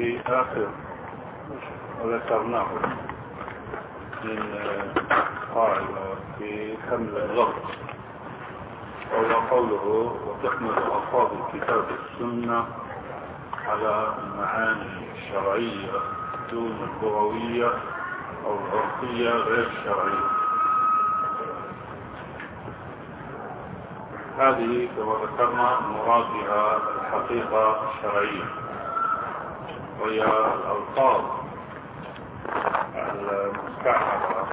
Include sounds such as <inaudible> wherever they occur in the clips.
في آخر وذكرناه من قاعدة في حمل اللفظ وهو قوله وتحمل ألفاظ الكتاب السنة على المعاني الشرعية دون اللغوية أو العرفية غير الشرعية هذه كما ذكرنا مراد بها الحقيقة الشرعية. وهي الألفاظ المستعملة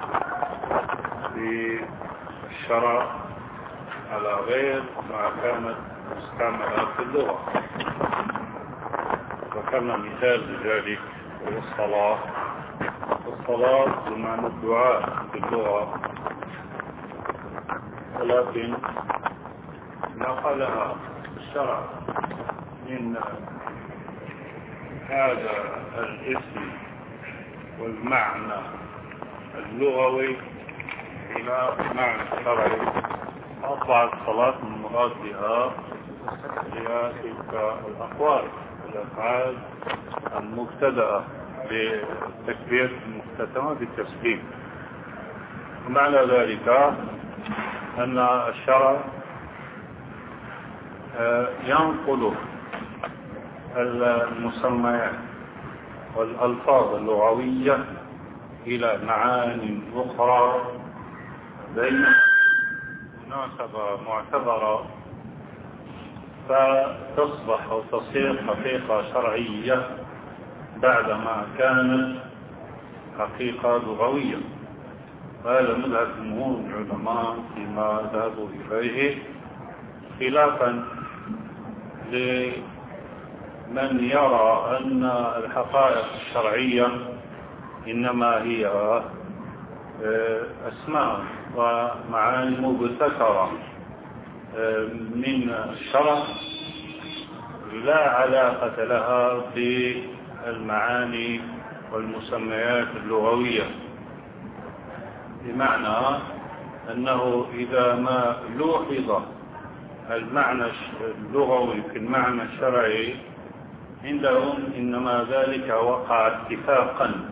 في الشرع على غير ما كانت مستعملة في اللغة. ذكرنا مثال لذلك وهو الصلاة. الصلاة بمعنى الدعاء في اللغة. ولكن نقلها الشرع من هذا الاسم والمعنى اللغوي إلى معنى الشرعي أصبحت الصلاة المراد بها هي تلك الأقوال الأفعال المبتدأة بتكبير المختتمة بالتسليم. ومعنى ذلك أن الشرع ينقل المسميات والألفاظ اللغوية إلى معان أخرى بين مناسبة معتبرة فتصبح أو تصير حقيقة شرعية بعدما كانت حقيقة لغوية. وهذا مذهب جمهور العلماء فيما ذهبوا إليه خلافا لمن يرى أن الحقائق الشرعية إنما هي آه، أسماء ومعاني مبتكرة آه، من الشرع لا علاقة لها بالمعاني والمسميات اللغوية. بمعنى أنه إذا ما لوحظ المعنى اللغوي في المعنى الشرعي عندهم إنما ذلك وقع اتفاقا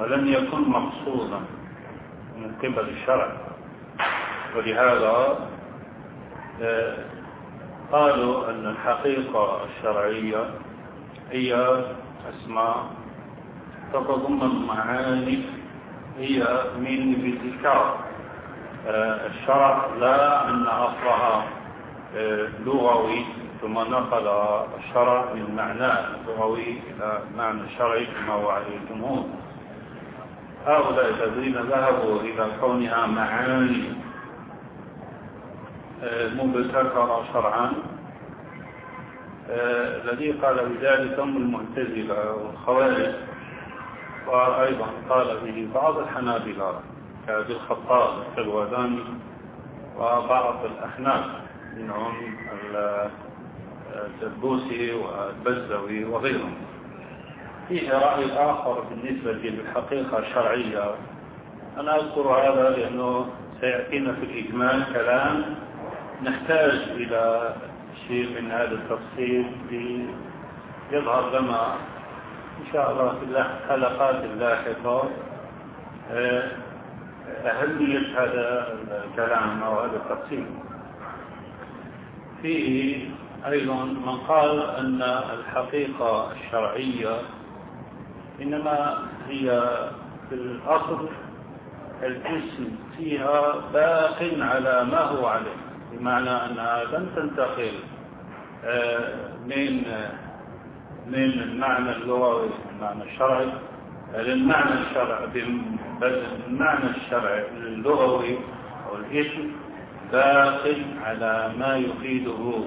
ولم يكن مقصودا من قبل الشرع. ولهذا آه، قالوا أن الحقيقة الشرعية هي أسماء تتضمن معاني هي من بذكار آه، الشرع لا أن أصلها لغوي. ثم نقل الشرع من معناه اللغوي إلى معنى الشرعي كما هو عليه الجمهور. هؤلاء الذين ذهبوا إلى كونها معاني آه، مبتكرة شرعا آه، الذي قال بذلك هم المعتزلة والخوارج. وأيضا قال به بعض الحنابلة كأبي الخطاب السلواداني وبعض الأحناف منهم الدبوسي والبزوي وغيرهم. فيه رأي آخر بالنسبة للحقيقة الشرعية. أنا أذكر هذا لأنه سيأتينا في الإجمال كلام نحتاج إلى شيء من هذا التفصيل ليظهر لنا إن شاء الله في الحلقات اللاحقة آه، أهمية هذا الكلام أو هذا التفصيل. فيه أيضا من قال أن الحقيقة الشرعية إنما هي في الأصل الاسم فيها باق على ما هو عليه بمعنى أنها لم تنتقل آه، من من المعنى اللغوي المعنى الشرعي للمعنى الشرعي بل المعنى الشرعي اللغوي أو الاسم باق على ما يفيده.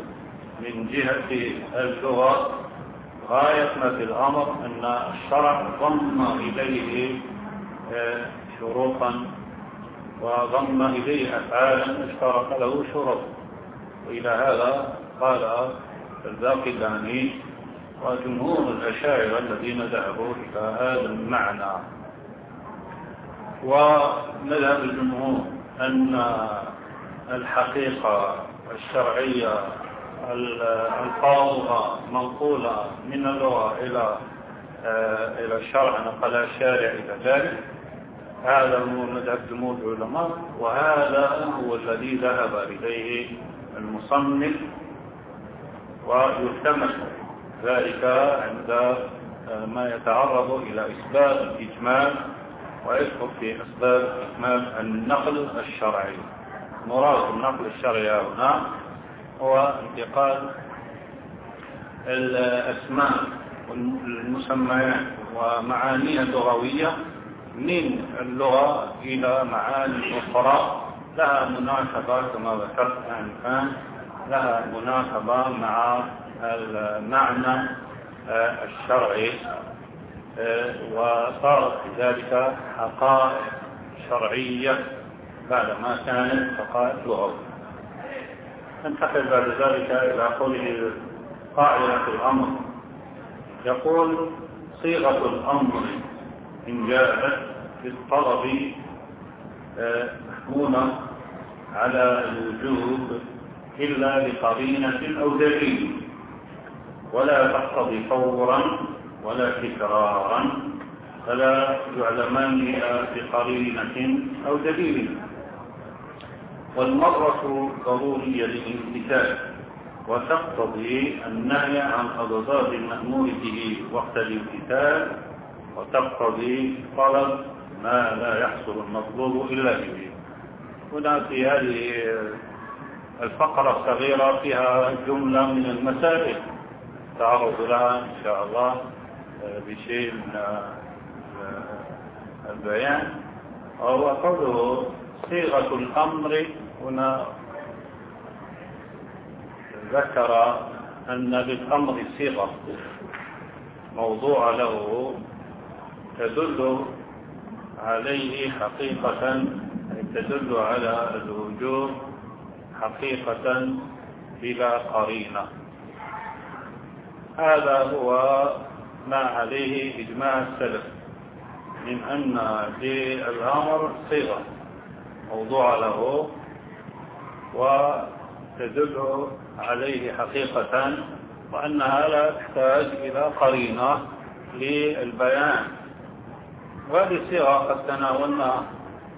من جهة اللغة غاية ما في الأمر أن الشرع ضم إليه آه، شروطا وضم إليه أفعالا اشترط له شروط. وإلى هذا قال الباقلاني وجمهور الأشاعرة الذين ذهبوا إلى هذا المعنى. ومذهب الجمهور أن الحقيقة الشرعية الفاظها منقولة من اللغة إلى آه، إلى الشرع نقل الشارع إلى ذلك. هذا هو مذهب جمهور العلماء وهذا هو الذي ذهب إليه المصنف ويلتمس ذلك عند آه، ما يتعرض إلى إثبات الإجمال ويدخل في أسباب إكمال النقل الشرعي. مراد النقل الشرعي هنا هو انتقال الأسماء والمسميات ومعانيها اللغوية من اللغة إلى معاني أخرى. لها مناسبة كما ذكرت آنفا لها مناسبة مع المعنى الشرعي وصارت ذلك حقائق شرعية بعدما كانت حقائق لغوية. ننتقل بعد ذلك إلى قوله قاعدة الأمر. يقول صيغة الأمر إن جاءت بالطلب آه، محمولة على الوجوب إلا بقرينة أو دليل ولا تقتضي فورا ولا تكرارا فلا يعلمان بقرينة أو دليل والمرة ضرورية للامتثال وتقتضي النهي عن أضداد المأمور به وقت الامتثال وتقتضي طلب ما لا يحصل المطلوب إلا به. هنا في هذه الفقرة الصغيرة فيها جملة من المسائل تعرض لها إن شاء الله بشيء من البيان وهو قوله صيغة الأمر هنا ذكر أن للأمر صيغة. موضوع له تدل عليه حقيقة تدل على الوجوب حقيقة بلا قرينة. هذا هو ما عليه إجماع السلف من أن للأمر صيغة. موضوع له وتدل عليه حقيقة وأنها لا تحتاج إلى قرينة للبيان. وهذه الصيغة قد تناولنا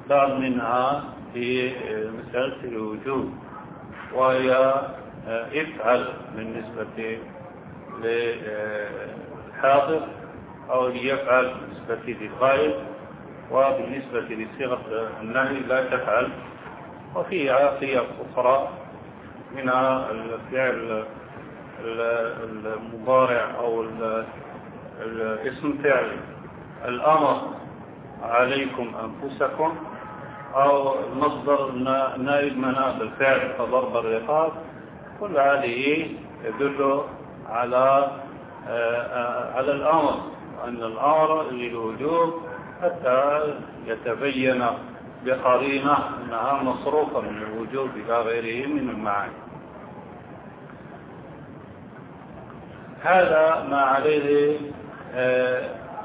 بعض منها في مسألة الوجود وهي افعل بالنسبة للحاضر أو ليفعل بالنسبة للغائب وبالنسبة لصيغة النهي لا تفعل وفيها صيغ أخرى منها الفعل المضارع أو الاسم فعل الأمر عليكم أنفسكم أو المصدر نائب مناب الفعل كضرب الرقاب كل هذه يدل على على الأمر أن الأمر للوجوب حتى يتبين بقرينة أنها مصروفة من الوجوب إلى غيره من المعاني. هذا ما عليه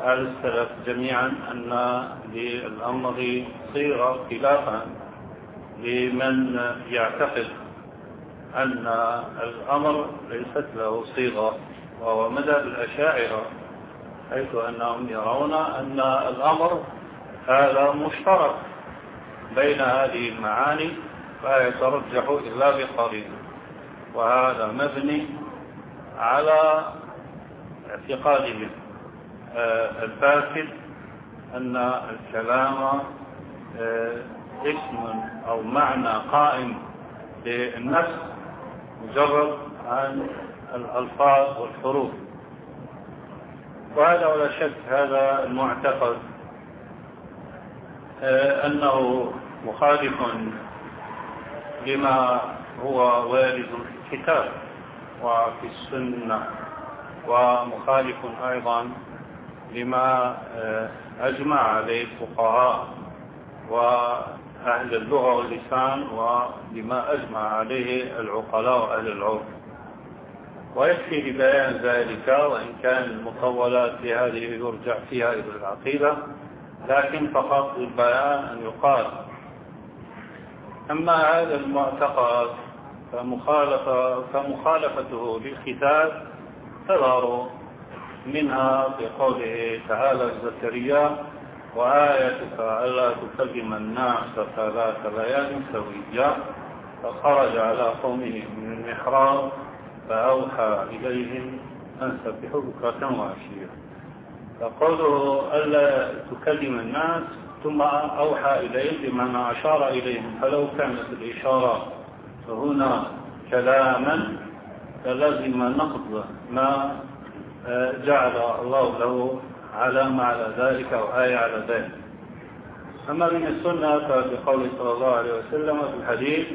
أهل السلف جميعا أن للأمر صيغة خلافا لمن يعتقد أن الأمر ليست له صيغة وهو مذهب الأشاعرة. حيث أنهم يرون أن الأمر هذا مشترك بين هذه المعاني لا يترجح إلا بقرينه وهذا مبني على اعتقادهم آه، الفاسد أن الكلام آه، اسم أو معنى قائم للنفس مجرد عن الألفاظ والحروف. وهذا ولا شك هذا المعتقد آه، أنه مخالف لما هو وارد في الكتاب وفي السنة ومخالف أيضا لما آه، أجمع عليه الفقهاء وأهل اللغة واللسان ولما أجمع عليه العقلاء وأهل العرف. ويكفي لبيان ذلك وإن كان المطولات في هذه يرجع فيها إلى العقيدة لكن فقط للبيان أن يقال. أما هذا المعتقد فمخالفة فمخالفته للكتاب تظهر منها في قوله تعالى زكريا وآيتك ألا تكلم الناس ثلاث ليال سويا فخرج على قومه من المحراب فأوحى إليهم أن سبحوا بكرة وعشية. فقوله ألا تكلم الناس ثم أوحى إليهم بمعنى أشار إليهم. فلو كانت الإشارة هنا كلاما فلزم نقض ما آه، جعل الله له علامة على ذلك أو آية على ذلك. أما من السنة فبقول صلى الله عليه وسلم في الحديث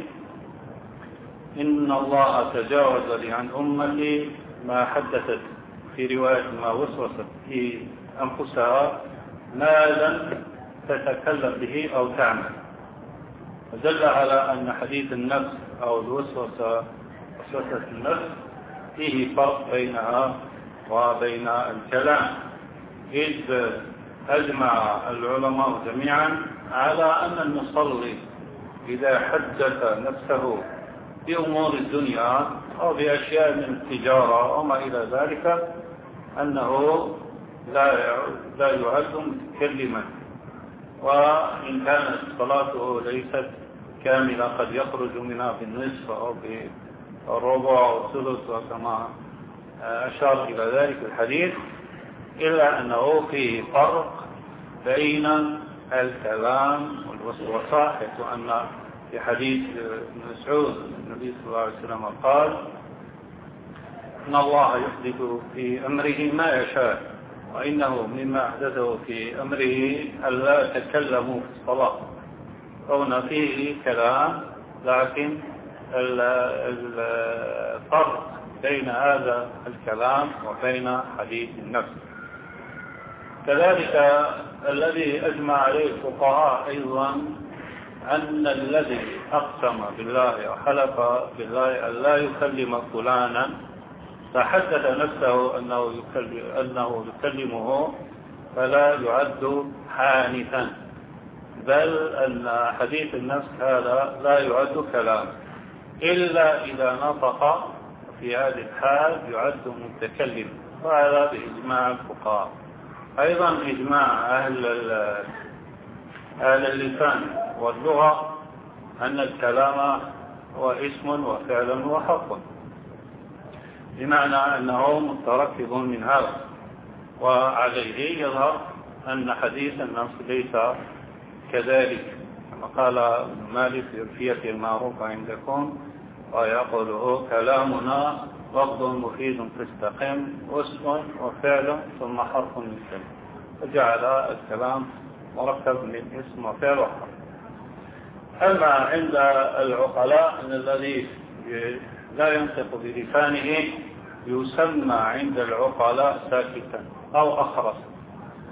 إن الله تجاوز لي عن أمتي ما حدثت في رواية ما وسوست في أنفسها ما لم تتكلم به أو تعمل. فدل على أن حديث النفس أو الوسوسة وسوسة النفس فيه فرق بينها وبين الكلام. إذ أجمع العلماء جميعا على أن المصلي إذا حدث نفسه بأمور الدنيا أو بأشياء من التجارة وما إلى ذلك أنه لا لا يعد متكلما. وإن كانت صلاته ليست كاملة قد يخرج منها بالنصف أو بالربع أو الثلث وكما أشار إلى ذلك الحديث إلا أنه فيه فرق بين الكلام حيث أن في حديث ابن مسعود النبي صلى الله عليه وسلم قال إن الله يحدث في أمره ما يشاء وإنه مما أحدثه في أمره ألا تكلموا في الصلاة كون فيه كلام لكن الفرق بين هذا الكلام وبين حديث النفس. كذلك الذي أجمع عليه الفقهاء أيضا أن الذي أقسم بالله وحلف بالله أن لا يكلم فلانا فحدث نفسه أنه, يكلم أنه يكلمه فلا يعد حانثا. بل أن حديث النفس هذا لا يعد كلام. إلا إذا نطق في هذه الحال يعد متكلم. وهذا بإجماع الفقهاء. أيضا إجماع أهل أهل اللسان واللغة أن الكلام هو اسم وفعل وحق بمعنى أنه متركب من هذا وعليه يظهر أن حديث النفس ليس كذلك. كما قال مالك في الفية المعروفة عندكم ويقوله كلامنا لفظ مفيد تستقم اسم وفعل ثم حرف من كلمة فجعل الكلام مركب من اسم وفعل وحرف أما عند العقلاء أن الذي لا ينطق بلسانه يسمى عند العقلاء ساكتا أو أخرس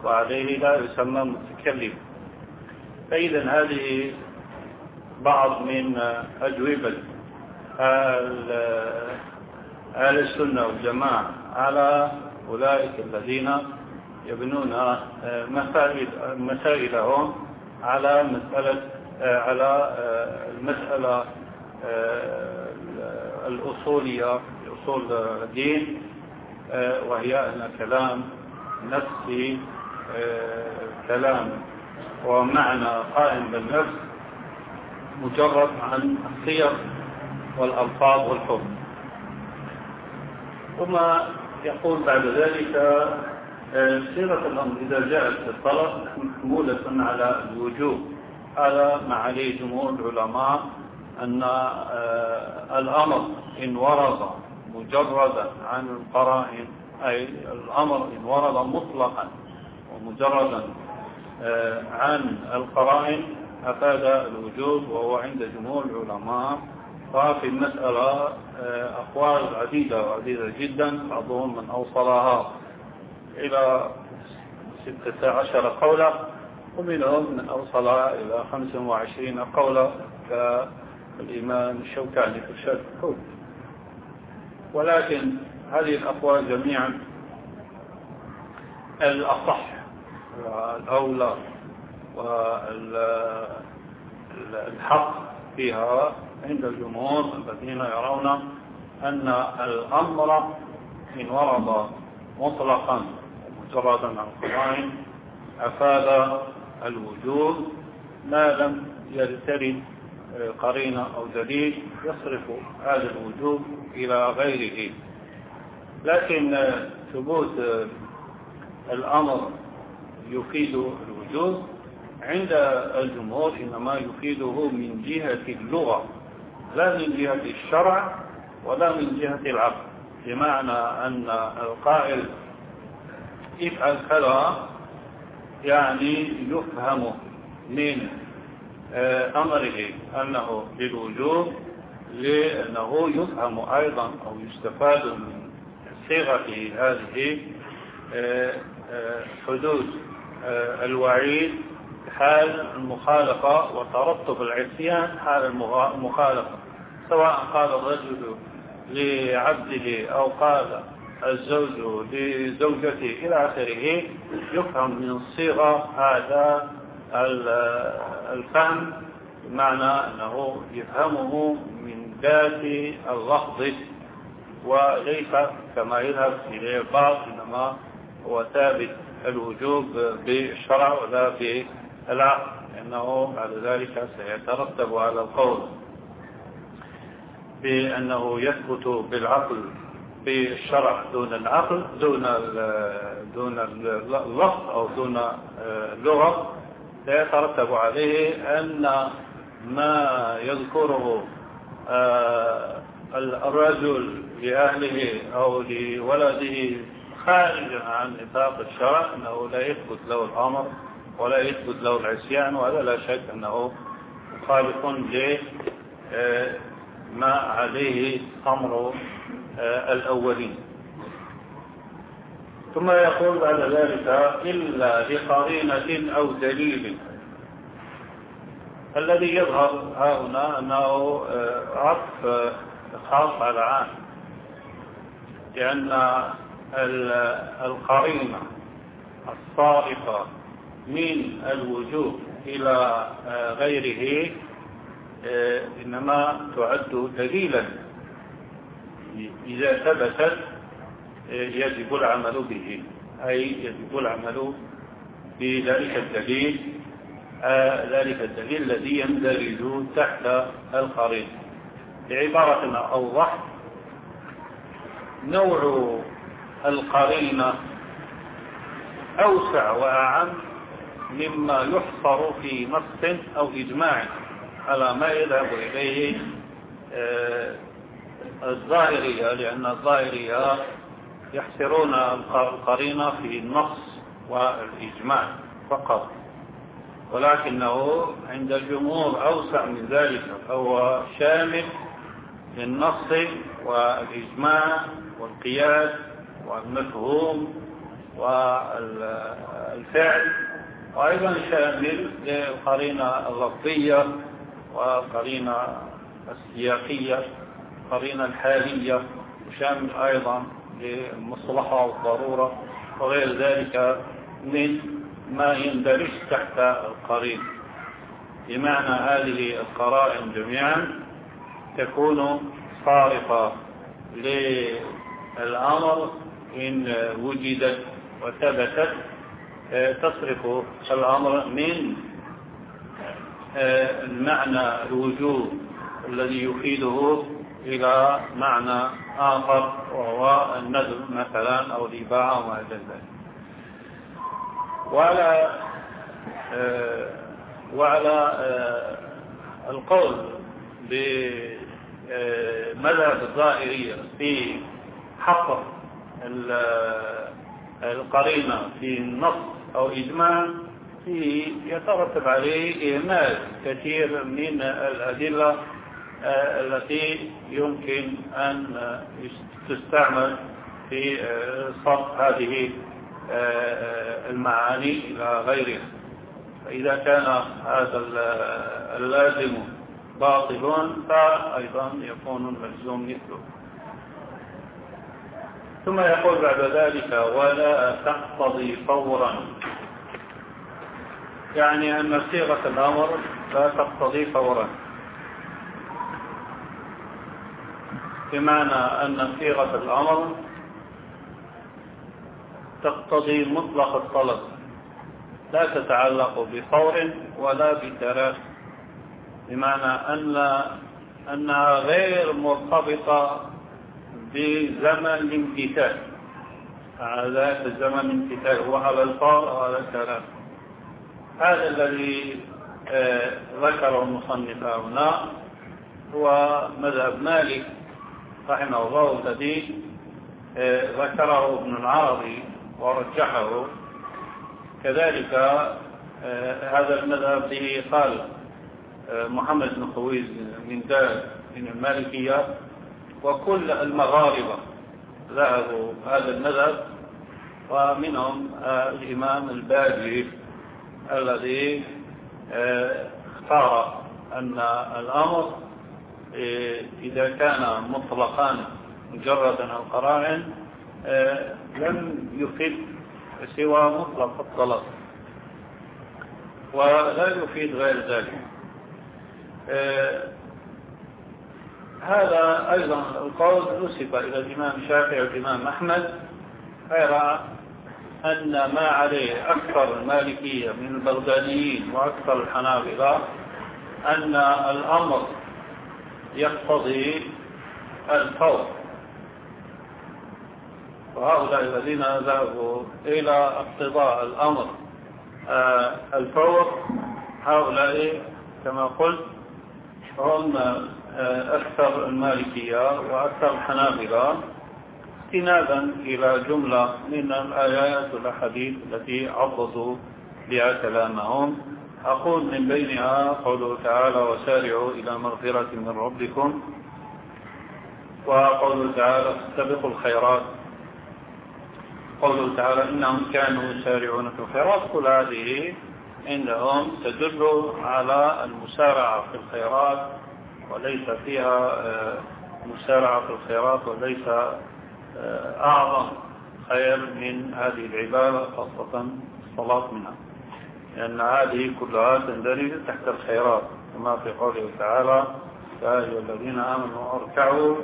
وعليه لا يسمى متكلم. فإذا هذه بعض من أجوبة أهل السنة والجماعة على أولئك الذين يبنون مسائل مسائلهم على مسألة على المسألة الأصولية أصول الدين وهي أن كلام نفسي كلام ومعنى قائم بالنفس مجرد عن الصيغ والألفاظ والحكم. ثم يقول بعد ذلك صيغة الأمر إذا جاءت في الطلب محمولة على الوجوب. هذا ما عليه جمهور العلماء أن الأمر إن ورد مجردا عن القرائن أي الأمر إن ورد مطلقا ومجردا عن القرائن أفاد الوجوب وهو عند جمهور العلماء. وفي المسألة أقوال عديدة وعديدة جدا بعضهم من أوصلها إلى ستة عشر قولا ومنهم من أوصلها إلى خمس وعشرين قولا كالإمام الشوكاني في الشرق ولكن هذه الأقوال جميعا الأصح والأولى والحق فيها عند الجمهور الذين يرون أن الأمر إن ورد مطلقا. مجردا عن قرائن أفاد الوجود ما لم يرتد قرينة أو دليل يصرف هذا الوجود إلى غيره. لكن ثبوت الأمر يفيد الوجود عند الجمهور إنما يفيده من جهة اللغة لا من جهة الشرع ولا من جهة العقل. بمعنى أن القائل افعل كذا يعني يفهم من آه، أمره أنه للوجوب لأنه يفهم أيضا أو يستفاد من صيغة هذه آه، آه، حدود الوعيد حال المخالفة وترتب العصيان حال المخالفة سواء قال الرجل لعبده أو قال الزوج لزوجته إلى آخره يفهم من الصيغة هذا الفهم بمعنى أنه يفهمه من ذات اللفظ وليس كما يذهب إليه البعض إنما هو ثابت الوجوب بالشرع ولا بالعقل لأنه بعد ذلك سيترتب على القول بأنه يثبت بالعقل بالشرع دون العقل دون دون اللفظ أو دون اللغة سيترتب عليه أن ما يذكره آه، الرجل لأهله أو لولده خارجا عن نطاق الشرع أنه لا يثبت له الأمر ولا يثبت له العصيان وهذا لا شك أنه مخالف لما عليه أمر آه، الأولين. ثم يقول بعد ذلك إلا لقرينة أو دليل. الذي يظهر هنا أنه آه، عطف خاص على عام. لأن القرينة الصارفة من الوجوه إلى آه، غيره آه، إنما تعد دليلا. إذا ثبتت يجب العمل به أي يجب العمل بذلك الدليل آه ذلك الدليل الذي يندرج تحت القرين بعبارة أوضح نوع القرينة أوسع وأعم مما يحصر في نص أو إجماع على ما يذهب إليه آه الظاهرية لأن الظاهرية يحصرون القرينة في النص والإجماع فقط. ولكنه عند الجمهور أوسع من ذلك فهو شامل للنص والإجماع والقياس والمفهوم والفعل وأيضا شامل للقرينة اللفظية والقرينة السياقية. القرينة الحالية وشامل أيضا للمصلحة والضرورة وغير ذلك من ما يندرج تحت القرين. بمعنى هذه القرائن جميعا تكون صارفة للأمر إن وجدت وثبتت تصرف الأمر من المعنى الوجود الذي يفيده إلى معنى آخر وهو النذر مثلا أو الإباعة وما إلى ذلك. وعلى آه، وعلى آه، القول بمذهب الظاهرية في حق القرينة في النص أو إجماع يترتب عليه إهمال كثير من الأدلة آه، التي يمكن أن تستعمل في صرف هذه المعاني إلى غيرها. فإذا كان هذا اللازم باطل فأيضا يكون الملزوم مثله. ثم يقول بعد ذلك ولا تقتضي فورا. يعني أن صيغة الأمر لا تقتضي فورا. بمعنى أن صيغة الأمر تقتضي مطلق الطلب. لا تتعلق بفور ولا بتراخي بمعنى أن أنها غير مرتبطة بزمن الامتثال هذا الزمن الامتثال هو على الفور أو على التراخي هذا الذي آه، ذكره المصنف هنا هو مذهب مالك. رحمه الله الذي آه، ذكره ابن العربي ورجحه. كذلك آه، هذا المذهب به قال محمد بن خويز من دار من المالكية وكل المغاربة ذهبوا هذا المذهب ومنهم الإمام الباجي الذي اختار أن الأمر إذا كان مطلقا مجردا أو قرائن لم يفيد سوى مطلق الطلب ولا يفيد غير ذلك. هذا أيضا القول نسب إلى الإمام الشافعي والإمام أحمد غير أن ما عليه أكثر المالكية من البغداديين وأكثر الحنابلة أن الأمر يقتضي الفور وهؤلاء الذين ذهبوا إلى اقتضاء الأمر آه، الفور هؤلاء كما قلت هم آه، أكثر المالكية وأكثر الحنابلة استنادا إلى جملة من الآيات والأحاديث التي عضدوا بها كلامهم. أقول من بينها قوله تعالى وسارعوا إلى مغفرة من ربكم وقوله تعالى استبقوا الخيرات. قوله تعالى إنهم كانوا يسارعون في الخيرات كل هذه عندهم تدل على المسارعة في الخيرات وليس فيها آه، مسارعة في الخيرات وليس آه، أعظم خير من هذه العبادة خاصة الصلاة منها. لأن هذه كلها تندرج تحت الخيرات كما في قوله تعالى يا أيها الذين آمنوا أركعوا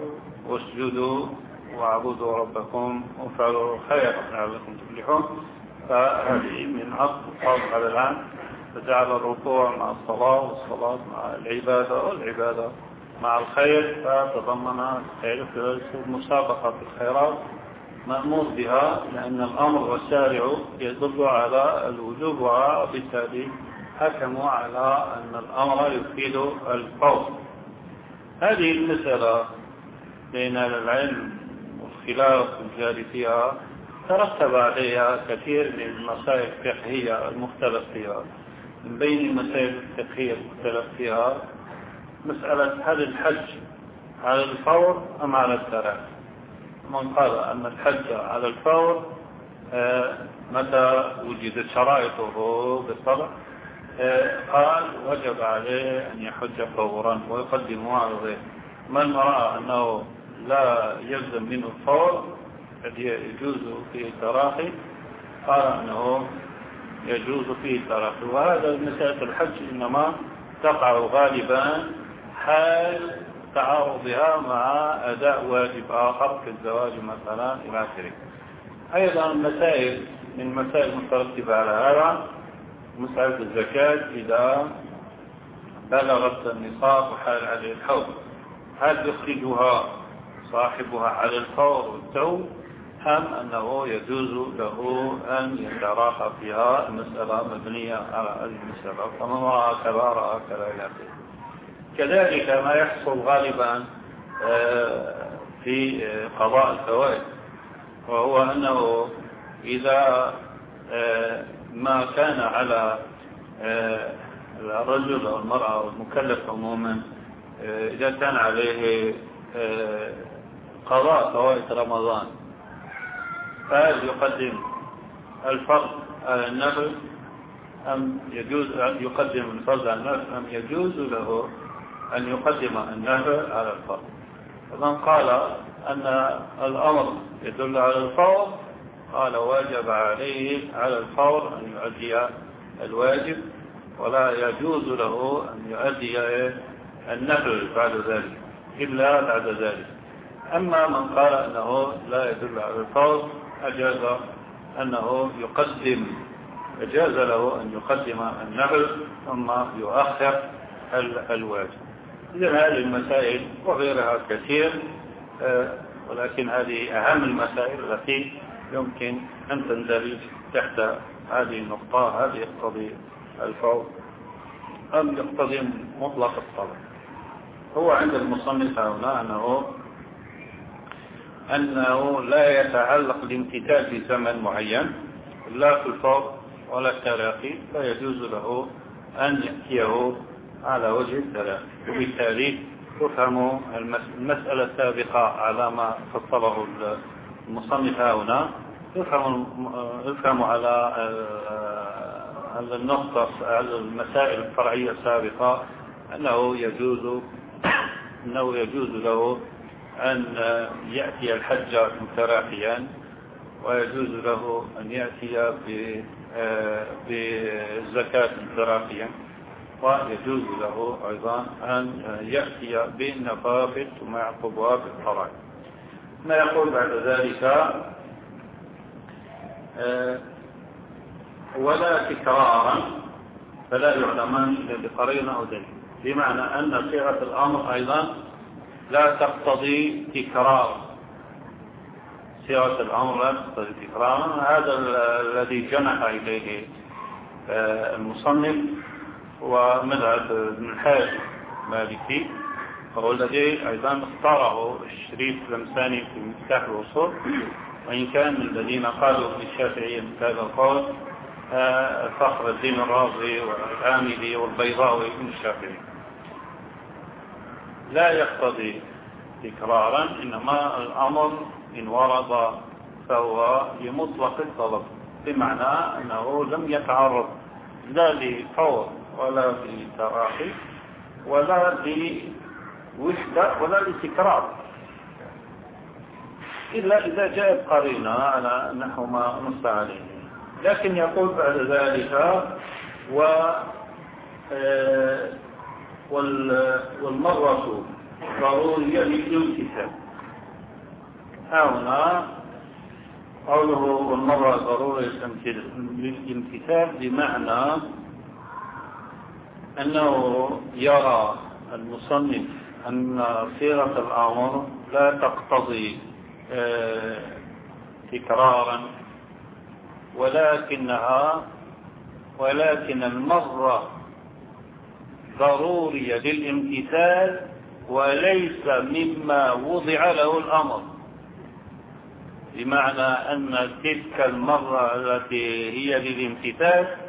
واسجدوا واعبدوا ربكم وافعلوا الخير لعلكم تفلحون. فهذه من أصل القول على الآن. فجعل الركوع مع الصلاة والصلاة مع العبادة والعبادة مع الخير فتضمن الخير في المسابقة في الخيرات. مأمور بها لأن الأمر والسارع يدل على الوجوب وبالتالي حكموا على أن الأمر يفيد الفوز هذه المسألة بين العلم والخلاف الجاري فيها ترتب عليها كثير من المسائل الفقهية المختلف فيها. من بين المسائل الفقهية المختلف فيها مسألة هل الحج على الفور أم على التراخي من قال أن الحج على الفور آه، متى وجدت شرائطه بالطبع آه، قال وجب عليه أن يحج فورا ويقدم غيره من رأى أنه لا يلزم منه الفور يجوز فيه التراخي قال أنه يجوز فيه التراخي وهذا مسألة الحج إنما تقع غالبا حال تعارضها مع أداء واجب آخر كالزواج مثلا إلى آخره. أيضا مسائل من مسائل المترتبة على هذا مسألة الزكاة إذا بلغت النصاب وحال عليه الحول هل يخرجها صاحبها على الفور والتو؟ أم أنه يجوز له أن يتراخى فيها المسألة مبنية على هذه المسألة فمن رأى كذا رأى كذا إلى آخره. كذلك ما يحصل غالبا آه، في قضاء الفوائد. وهو أنه إذا آه، ما كان على آه، الرجل أو المرأة أو المكلف عموما إذا كان عليه قضاء فوائد رمضان فهل يقدم الفرض على النفل أم يجوز يقدم الفرض على النفل أم يجوز له أن يقدم النهر على الفرض. فمن قال أن الأمر يدل على الفور قال واجب عليه على الفور أن يؤدي الواجب ولا يجوز له أن يؤدي النفل بعد ذلك إلا بعد ذلك. أما من قال أنه لا يدل على الفور أجاز أنه يقدم جاز له أن يقدم النفل ثم يؤخر الواجب. إذن هذه المسائل وغيرها كثير آه، ولكن هذه أهم المسائل التي يمكن أن تندرج تحت هذه النقطة هذه يقتضي الفور أم يقتضي مطلق الطلب. هو عند المصنف هنا أنه أنه لا يتعلق الامتثال في زمن معين لا في الفور ولا التراخي فيجوز له أن يأتيه على وجه التراخي وبالتالي تفهم المسألة السابقة على ما فصله المصنف هنا. يفهم يفهم على على النقطة على المسائل الفرعية السابقة أنه يجوز أنه يجوز له أن يأتي الحج متراخيا ويجوز له أن يأتي بالزكاة متراخيا. ويجوز له أيضا أن يأتي بالنفافل مع قبواب الفرائض ما يقول بعد ذلك آه، ولا تكرارا فلا يعلمان بقرينة أو دليل. بمعنى أن صيغة الأمر أيضا لا تقتضي تكرار. صيغة الأمر لا تقتضي تكرارا. هذا الذي جنح إليه آه، المصنف. هو مذهب ابن الحاج مالكي. وهو الذي أيضا اختاره الشريف لمساني في مفتاح الوصول. وإن كان الذين قالوا في الشافعية هذا القول آه، فخر الدين الرازي والعاملي والبيضاوي من الشافعي. لا يقتضي تكرارا إنما الأمر إن ورد فهو لمطلق الطلب بمعنى أنه لم يتعرض. لا لفور ولا لتراخي ولا لوحدة ولا لتكرار إلا إذا جاءت قرينة على نحو ما نص عليه. لكن يقول بعد ذلك و آه، والمرة ضرورية للامتثال هنا قوله والمرة ضرورية للامتثال بمعنى أنه يرى المصنف أن صيغة الأمر لا تقتضي آه، تكرارا ولكنها ولكن المرة ضرورية للامتثال وليس مما وضع له الأمر. بمعنى أن تلك المرة التي هي للامتثال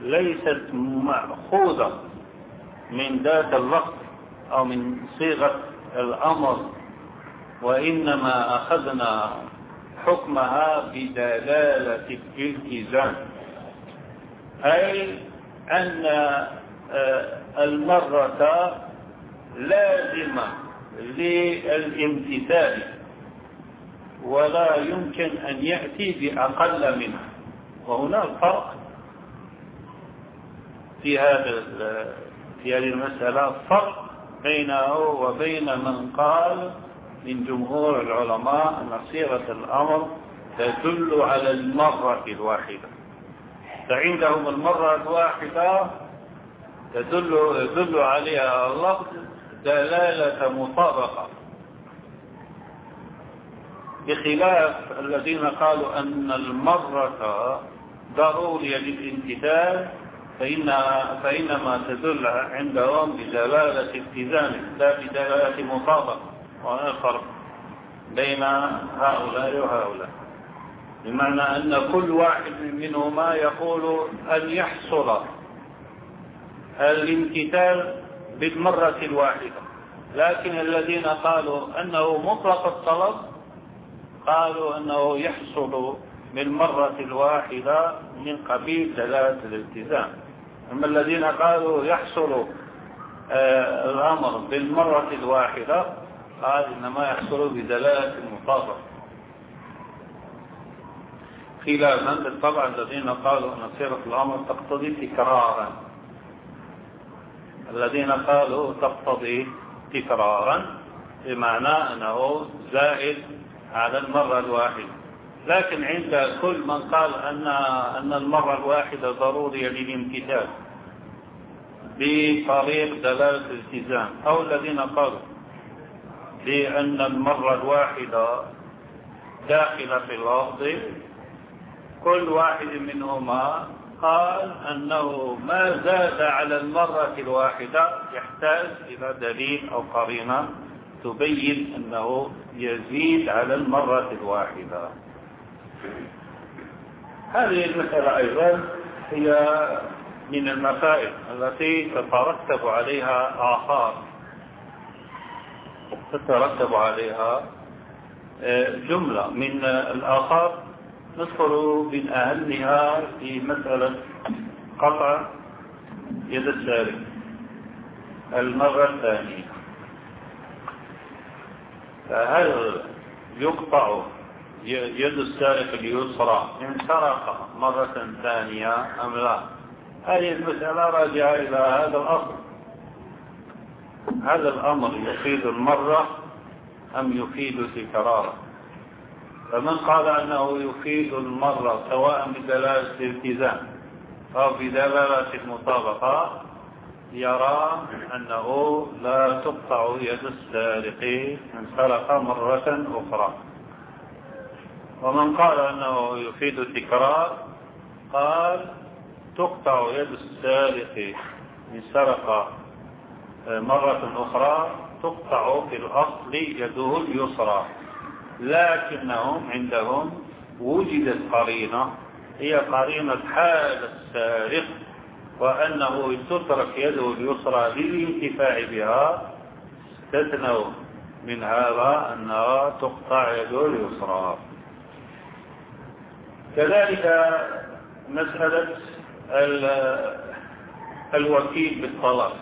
ليست مأخوذة من ذات الوقت أو من صيغة الأمر وإنما أخذنا حكمها بدلالة الالتزام. أي أن آه، المرة لازمة للامتثال ولا يمكن أن يأتي بأقل منها. وهناك فرق في هذا في هذه المسألة فرق بينه وبين من قال من جمهور العلماء أن صيغة الأمر تدل على المرة الواحدة. فعندهم المرة الواحدة تدل, يدل عليها اللفظ دلالة مطابقة. بخلاف الذين قالوا أن المرة ضرورية للامتثال فإن فإنما تدل عندهم بدلالة التزام لا بدلالة مطابقة. وهذا الفرق بين هؤلاء وهؤلاء. بمعنى أن كل واحد منهما يقول أن يحصل الامتثال بالمرة الواحدة. لكن الذين قالوا أنه مطلق الطلب قالوا أنه يحصل بالمرة الواحدة من قبيل دلالة الالتزام أما الذين قالوا يحصل آه، الأمر بالمرة الواحدة قال إنما يحصل بدلالة المطابقة خلافا بالطبع الذين قالوا أن صيغة الأمر تقتضي تكرارا. الذين قالوا تقتضي تكرارا بمعنى أنه زائد على المرة الواحدة. لكن عند كل من قال أن أن المرة الواحدة ضرورية للامتثال بطريق دلالة الالتزام. أو الذين قالوا بأن المرة الواحدة داخلة في الأرض كل واحد منهما قال أنه ما زاد على المرة الواحدة يحتاج إلى دليل أو قرينة تبين أنه يزيد على المرة الواحدة. هذه المسألة أيضا هي من المسائل التي تترتب عليها آثار تترتب عليها آه، جملة من الآثار ندخل من أهمها في مسألة قطع يد السارق المرة الثانية. فهل يقطع يد السارق اليسرى. إن سرق مرة ثانية أم لا؟ هذه المسألة راجعة إلى هذا الأصل هذا الأمر يفيد المرة أم يفيد تكرارا؟ فمن قال أنه يفيد المرة سواء بدلالة الالتزام أو بدلالة المطابقة يرى أنه لا تقطع يد السارق إن سرق مرة أخرى. ومن قال أنه يفيد التكرار قال تقطع يد السارق إن سرق مرة أخرى تقطع في الأصل يده اليسرى. لكنهم عندهم وجدت قرينة. هي قرينة حال السارق وأنه تترك يده اليسرى للانتفاع بها. استثنوا من هذا أنها تقطع يده اليسرى. كذلك مسألة الوكيل بالطلاق.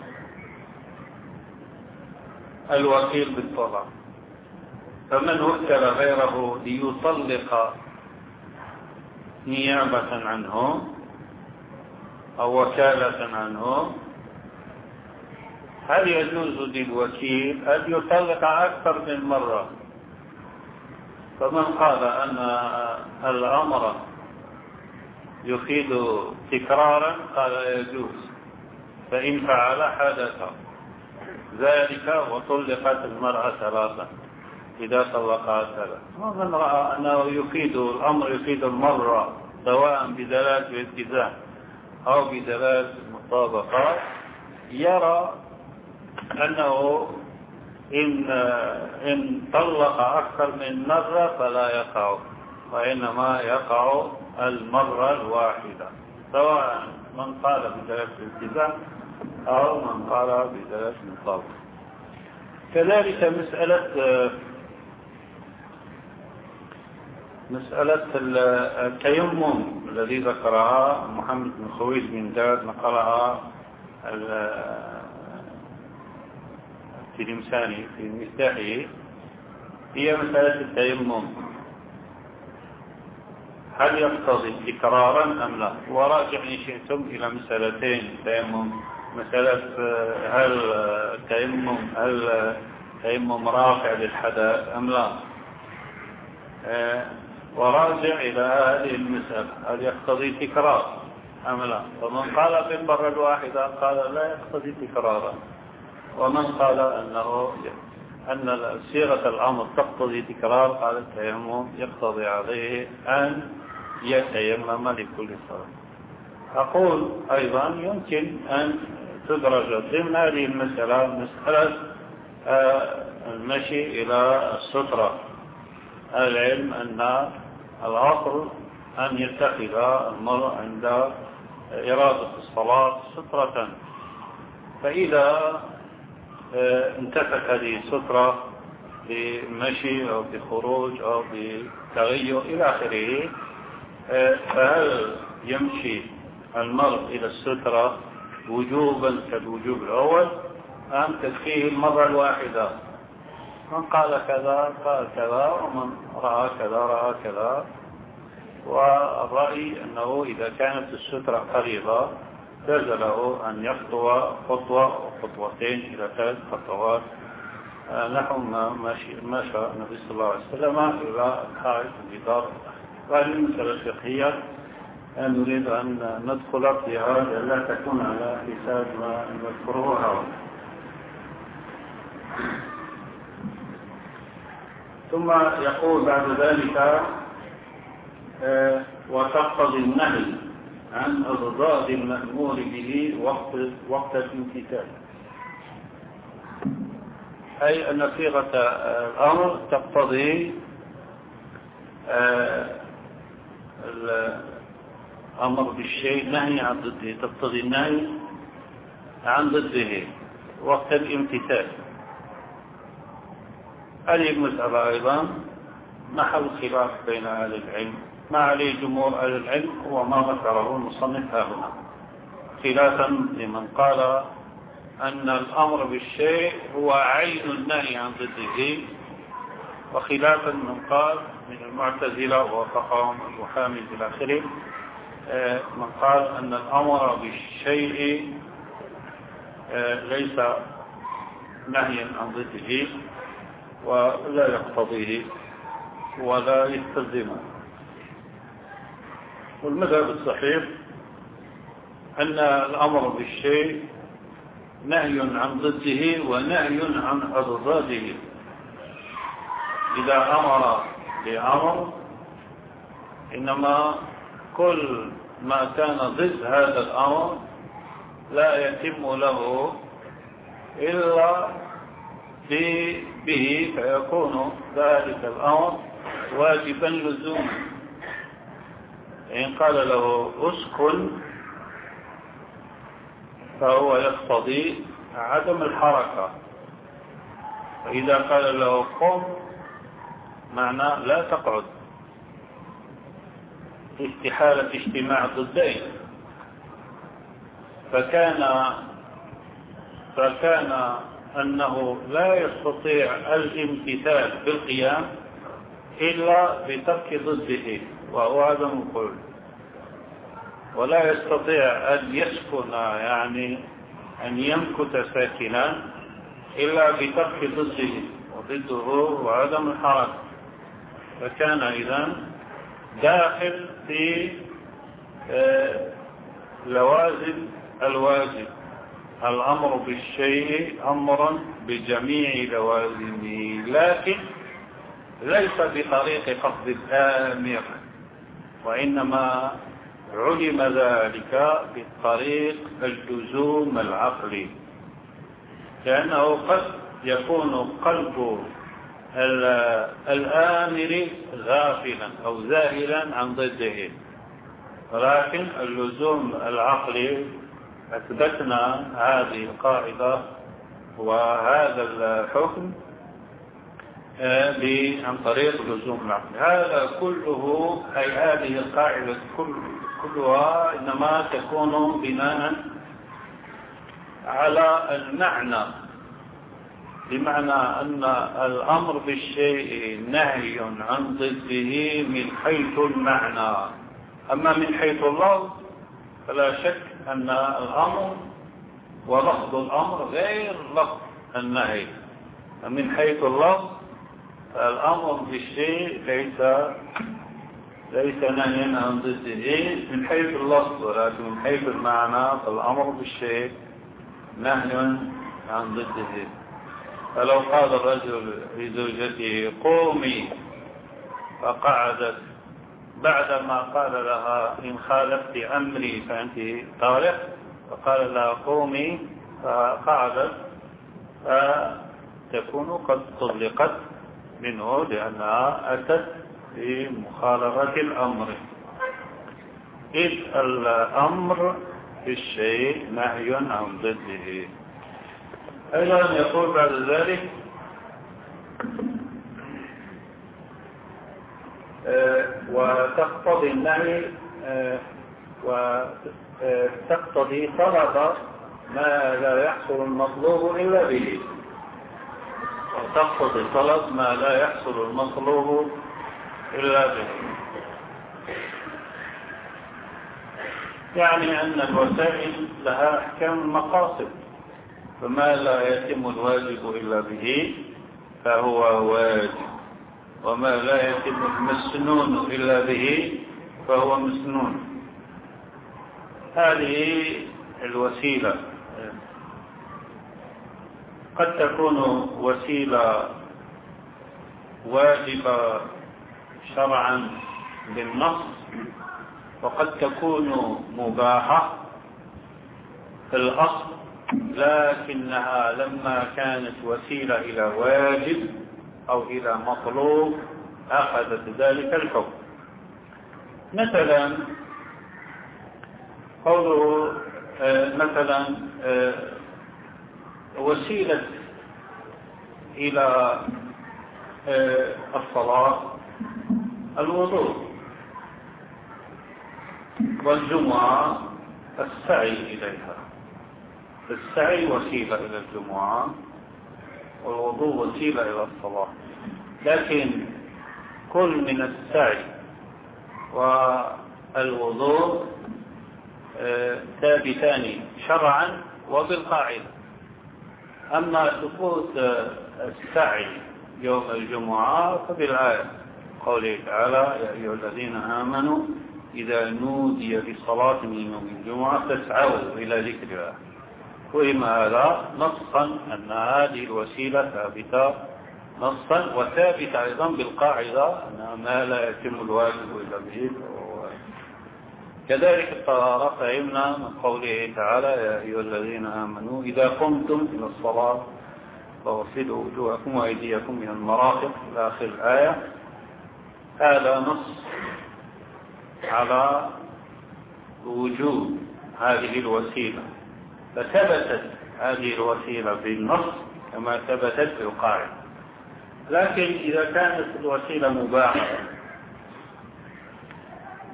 الوكيل بالطلاق. فمن وكل غيره ليطلق نيابة عنه أو وكالة عنه هل يجوز للوكيل أن يطلق أكثر من مرة؟ فمن قال أن الأمر يفيد تكرارا قال يجوز فإن فعل حدث ذلك وطلقت المرأة ثلاثة إذا طلقها ثلاثة ومن رأى أنه يفيد الأمر يفيد المرة سواء بدلالة الالتزام أو بدلالة المطابقة يرى أنه إن, إن طلق أكثر من مرة فلا يقع وإنما يقع المرة الواحدة سواء من قال بدلالة الالتزام أو من قال بدلالة المطابقة كذلك مسألة مسألة التيمم الذي ذكرها محمد بن خويز بن داد نقلها التلمساني في مفتاحه هي مسألة التيمم. هل يقتضي تكرارا أم لا؟ وراجع إن شئتم إلى مسألتين التيمم مسألة هل التيمم هل التيمم رافع للحدث أم لا؟ وراجع إلى هذه المسألة. هل يقتضي تكرار أم لا؟ ومن قال في المرة الواحدة قال لا يقتضي تكرارا. ومن قال أنه أن صيغة الأمر تقتضي تكرار قال التيمم يقتضي عليه أن يتيمم لكل صلاة. أقول أيضا يمكن أن تدرج ضمن هذه المسألة مسألة آه، المشي إلى السترة. العلم أن العصر أن يتخذ المرء عند إرادة الصلاة سترة. فإذا انتفت هذه السترة بمشي أو بخروج أو بتغير إلى آخره. آه، فهل يمشي المرء إلى السترة وجوبا كالوجوب الأول أم تكفيه المرة الواحدة؟ من قال كذا قال كذا ومن رأى كذا رأى كذا. والرأي أنه إذا كانت السترة قريبة جاز له أن يخطو خطوة وخطوتين إلى ثلاث خطوات. نحو ما شاء النبي صلى الله عليه وسلم إلى الحائط الجدار وهذه المسألة الفقهية نريد أن ندخل فيها لا تكون على حساب ما نذكره. هؤلاء ثم يقول بعد ذلك آه، وتقتضي النهي. عن إرضاء المأمور به وقت وقت الامتثال. أي أن صيغة الأمر تقتضي آه، الأمر بالشيء نهي عن ضده تقتضي النهي عن ضده وقت الامتثال. هذه المسألة أيضا محل خلاف بين أهل العلم. ما عليه جمهور أهل العلم هو ما ذكره المصنف هنا. خلافا لمن قال أن الأمر بالشيء هو عين النهي عن ضده وخلافا من قال من المعتزلة ووافقهم حامد إلى آخره آه، من قال أن الأمر بالشيء آه، ليس نهيا عن ضده ولا يقتضيه ولا يستلزمه. والمذهب الصحيح أن الأمر بالشيء نهي عن ضده ونهي عن أضداده إذا أمر بأمر إنما كل ما كان ضد هذا الأمر لا يتم له إلا به فيكون ذلك الأمر واجبا لزوما. إن قال له أسكن فهو يقتضي عدم الحركة. فإذا قال له قم معنى لا تقعد. استحالة اجتماع ضدين. فكان فكان أنه لا يستطيع الامتثال بالقيام إلا بترك ضده. وهو عدم القعود ولا يستطيع أن يسكن يعني أن يمكث ساكنا إلا بترك ضده وضده هو عدم الحركة فكان إذا داخل في آه، لوازم الواجب. الأمر بالشيء أمرا بجميع لوازمه لكن ليس بطريق قصد الآمر. وإنما علم ذلك بالطريق اللزوم العقلي لأنه قد يكون قلب الآمر غافلا أو زاهلا عن ضده. ولكن اللزوم العقلي أثبتنا هذه القاعدة وهذا الحكم عن طريق لزوم العقل هذا كله أي هذه القاعدة كل كلها إنما تكون بناء على المعنى. بمعنى أن الأمر بالشيء نهي عن ضده من حيث المعنى. أما من حيث اللفظ فلا شك أن الأمر ولفظ الأمر غير لفظ النهي. من حيث اللفظ الأمر بالشيء ليس ليس نهيا عن ضده من حيث اللفظ ولكن من حيث المعنى فالأمر بالشيء نهي عن ضده فلو قال الرجل لزوجته قومي. فقعدت. بعدما قال لها إن خالفت أمري فأنت طالق. فقال لها قومي. فقعدت. فتكون قد طلقت. منه لأنها أتت في مخالفة الأمر. إذ الأمر في الشيء نهي عن ضده. أيضا يقول بعد ذلك آه، وتقتضي النهي آه، وتقتضي طلب ما لا يحصل المطلوب إلا به. وتقتضي طلب ما لا يحصل المطلوب إلا به. يعني أن الوسائل لها أحكام المقاصد فما لا يتم الواجب إلا به فهو واجب. وما لا يتم المسنون إلا به فهو مسنون. هذه الوسيلة. قد تكون وسيلة واجبة شرعا بالنص وقد تكون مباحة في الأصل لكنها لما كانت وسيلة إلى واجب أو إلى مطلوب أخذت ذلك الحكم. مثلا قوله آه، مثلا آه، وسيلة إلى آه، الصلاة الوضوء. والجمعة السعي إليها. السعي وسيلة إلى الجمعة والوضوء وسيلة إلى الصلاة. لكن كل من السعي والوضوء آه، ثابتان شرعا وبالقاعدة. أما سقوط السعي يوم الجمعة فبالآية قوله تعالى يا أيها الذين آمنوا إذا نودي لصلاة من يوم الجمعة فاسعوا إلى ذكر الله. فهم هذا نصا أن هذه الوسيلة ثابتة نصا وثابتة أيضا بالقاعدة أن ما لا يتم الواجب إلا به. كذلك فهمنا من قوله تعالى يا أيها الذين آمنوا إذا قمتم إلى الصلاة فاغسلوا وجوهكم وأيديكم من المرافق. إلى آخر الآية هذا نص على وجود هذه الوسيلة. فثبتت هذه الوسيلة بالنص كما ثبتت بالقاعدة لكن إذا كانت الوسيلة مباحة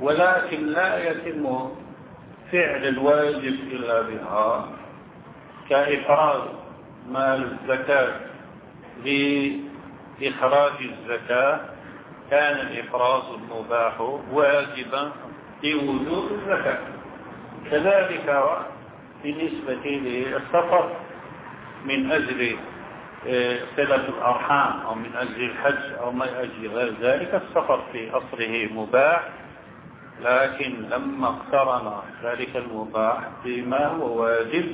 ولكن لا يتم فعل الواجب إلا بها كإفراز مال الزكاة لإخراج الزكاة كان الإفراز المباح واجبا لوجوب الزكاة. كذلك بالنسبة للسفر من أجل آه، صلة الأرحام أو من أجل الحج أو من أجل غير ذلك السفر في أصله مباح. لكن لما اقترن ذلك المباح بما هو واجب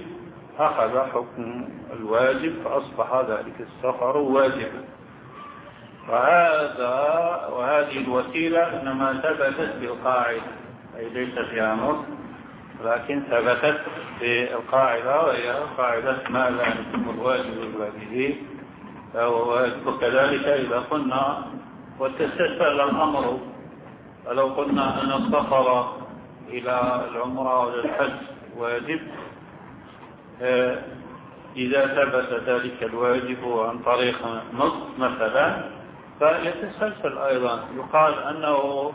أخذ حكم الواجب فأصبح ذلك السفر واجبا وهذا وهذه الوسيلة إنما ثبتت بالقاعدة أي ليس نص لكن ثبتت بالقاعدة وهي قاعدة ما لا يتم الواجب إلا به وكذلك إذا قلنا وتستسهل الأمر فلو قلنا أن السفر إلى العمرة والحج واجب آه، إذا ثبت ذلك الواجب عن طريق نص مثلا فيتسلسل أيضا. يقال أنه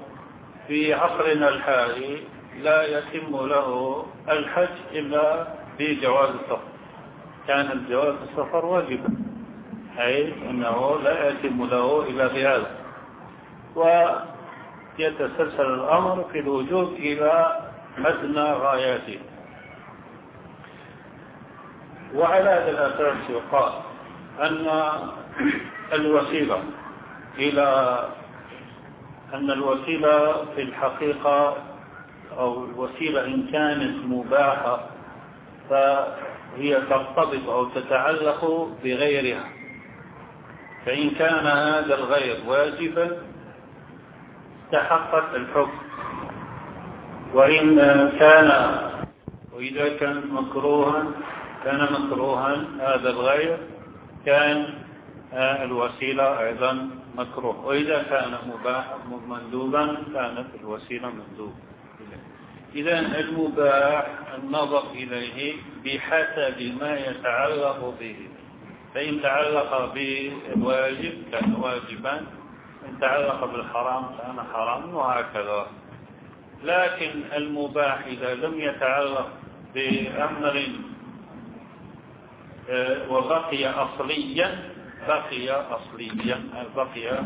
في عصرنا الحالي لا يتم له الحج إلا بجواز السفر. كان الجواز السفر واجبا حيث أنه لا يتم له إلا بهذا. ويتسلسل الأمر في الوجود إلى أدنى غاياته. وعلى هذا الأساس يقال أن الوسيلة إلى أن الوسيلة في الحقيقة أو الوسيلة إن كانت مباحة فهي ترتبط أو تتعلق بغيرها. فإن كان هذا الغير واجبا استحقت الحكم. وإن كان وإذا كان مكروها كان مكروها هذا الغير كان الوسيلة أيضا مكروه. وإذا كان مباح مندوبا كانت الوسيلة مندوبة. إذا المباح النظر إليه بحسب ما يتعلق به. فإن تعلق بالواجب كان واجبا. إن تعلق بالحرام كان حرام وهكذا. لكن المباح إذا لم يتعلق بأمر آه، وبقي أصليا بقي أصليا بقي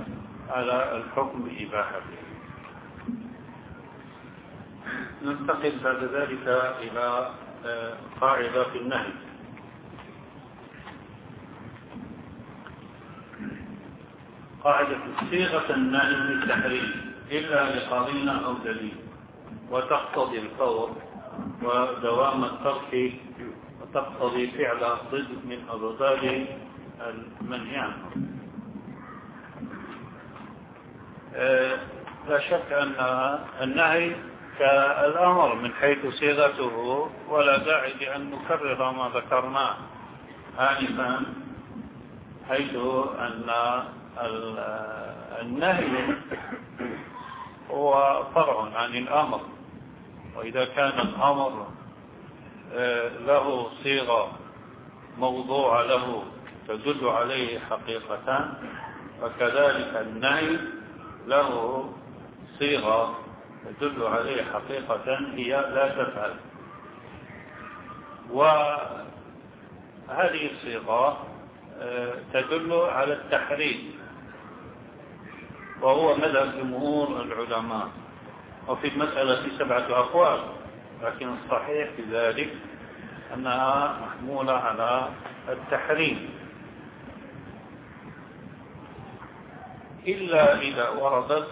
على الحكم بإباحته ننتقل بعد ذلك إلى آه، قاعدة في النهي. قاعدة صيغة النهي للتحريم إلا لقرينة أو دليل. وتقتضي الفور ودوام الترك وتقتضي فعل ضد من أضداد المنهي عنه. آه، لا شك أن النهي كالأمر من حيث صيغته ولا داعي لأن نكرر ما ذكرناه آنفا حيث أن النهي هو فرع عن الأمر وإذا كان الأمر آه، له صيغة موضوع له تدل عليه حقيقة وكذلك النهي له صيغة تدل عليه حقيقة هي لا تفعل. وهذه الصيغة آه، تدل على التحريم. وهو مذهب جمهور العلماء. وفي المسألة سبعة أقوال لكن الصحيح في ذلك أنها محمولة على التحريم. إلا إذا وردت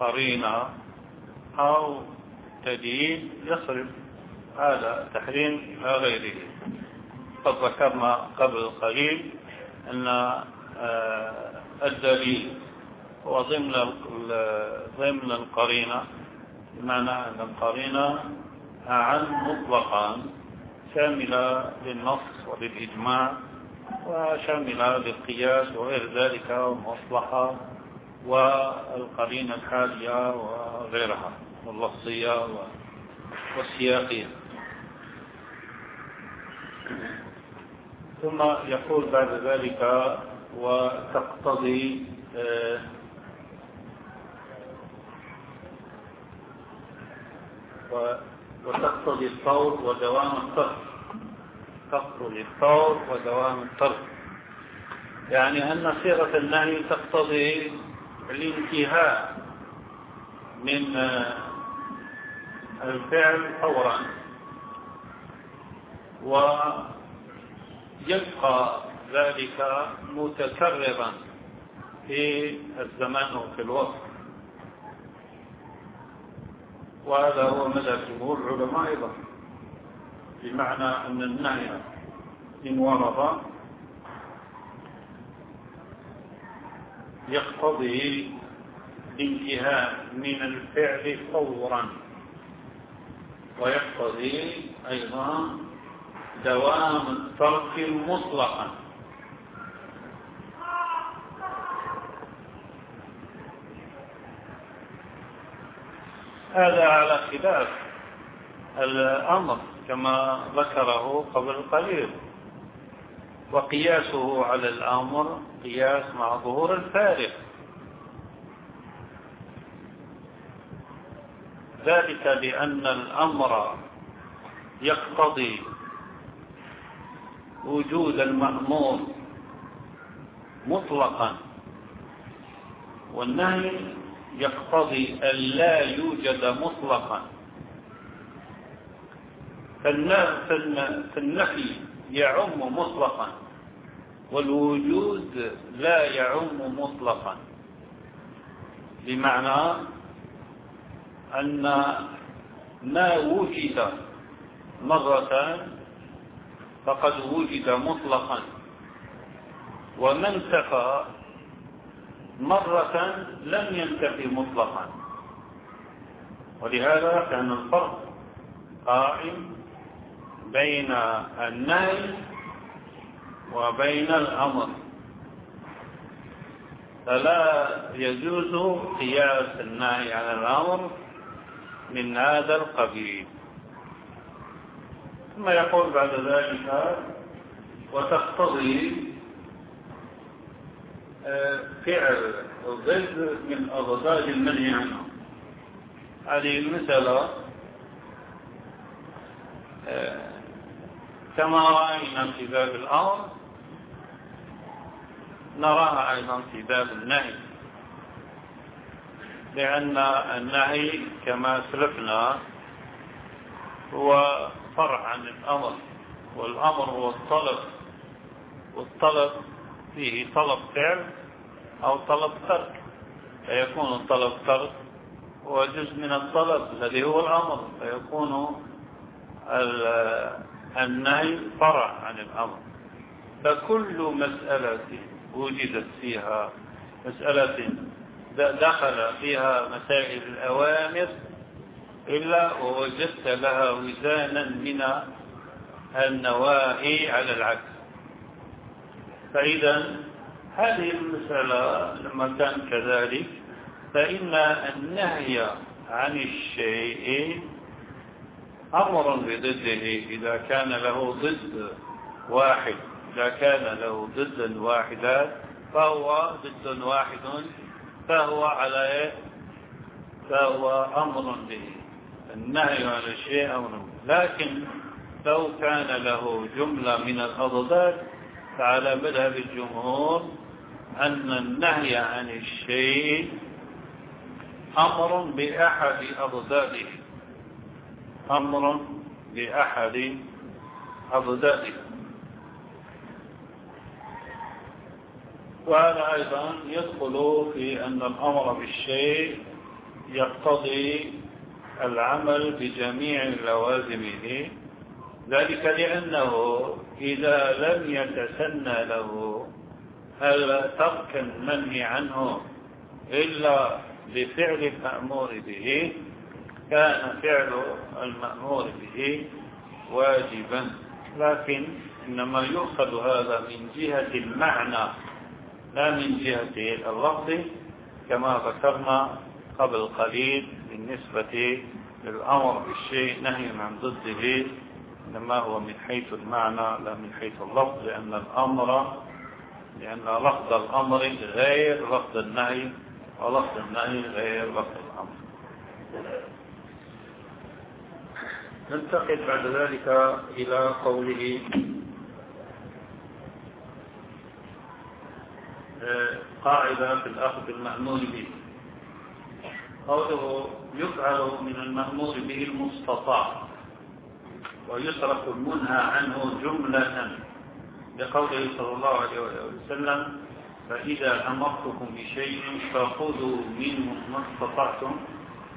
قرينة أو دليل يصرف هذا التحريم إلى غيره. قد ذكرنا قبل قليل أن آه، الدليل هو ضمن ضمن القرينة بمعنى أن القرينة أعم مطلقا شاملة للنص وللإجماع وشاملة للقياس وغير ذلك والمصلحة والقرينة الحالية وغيرها واللفظية والسياقية. ثم يقول بعد ذلك وتقتضي آه، وتقتضي الطور ودوام الطرف. تقتضي الطور ودوام الطرف. يعني أن صيغة النهي تقتضي الانتهاء من الفعل فورا. ويبقى ذلك متكررا في الزمان وفي الوقت. وهذا هو مدى جمهور العلماء أيضا بمعنى أن النهي إن ورد يقتضي الانتهاء من الفعل فورا ويقتضي أيضا دوام الترك مطلقا. هذا على خلاف الأمر كما ذكره قبل قليل. وقياسه على الأمر قياس مع ظهور الفارق. ذلك لأن الأمر يقتضي وجود المأمور مطلقا. والنهي يقتضي أن لا يوجد مطلقا. فالنفي يعم مطلقا والوجود لا يعم مطلقا. بمعنى أن ما وجد مرة فقد وجد مطلقا. وما انتفى مرة لم ينتفي مطلقا. ولهذا كان الفرق قائم بين النهي وبين الأمر. فلا يجوز قياس النهي على الأمر من هذا القبيل. ثم يقول بعد ذلك وتقتضي فعل ضد من أضداد المنهي عنه. هذه المسألة آه، كما رأينا في باب الأمر نراها أيضا في باب النهي. لأن النهي كما سلفنا هو فرع عن الأمر والأمر هو الطلب والطلب فيه طلب فعل أو طلب ترك. فيكون الطلب ترك هو جزء من الطلب الذي هو الأمر. فيكون النهي فرع عن الأمر. فكل مسألة وجدت فيها مسألة دخل فيها مسائل الأوامر إلا ووجدت لها وزانا من النواهي على العكس. فإذا هذه المسألة لما كان كذلك فإن النهي عن الشيء أمر بضده. إذا كان له ضد واحد إذا كان له ضد واحدا فهو ضد واحد فهو على إيه؟ فهو أمر به. النهي عن الشيء أمر لكن لو كان له جملة من الأضداد فعلى مذهب الجمهور أن النهي عن الشيء أمر بأحد أضداده. أمر بأحد أضداده. وهذا أيضا يدخل في أن الأمر بالشيء يقتضي العمل بجميع لوازمه. ذلك لأنه إذا لم يتسنى له ترك المنهي عنه إلا بفعل المأمور به؟ كان فعل المأمور به واجبا. لكن إنما يؤخذ هذا من جهة المعنى لا من جهة اللفظ كما ذكرنا قبل قليل بالنسبة للأمر بالشيء نهي عن ضده إنما هو من حيث المعنى لا من حيث اللفظ لأن الأمر لأن لفظ الأمر غير لفظ النهي ولفظ النهي غير لفظ الأمر. ننتقل بعد ذلك إلى قوله قاعدة في الأخذ المأمور به. قوله يفعل من المأمور به المستطاع. ويصرف المنهى عنه جملة لقوله صلى الله عليه وسلم فإذا أمرتكم بشيء فخذوا منه ما استطعتم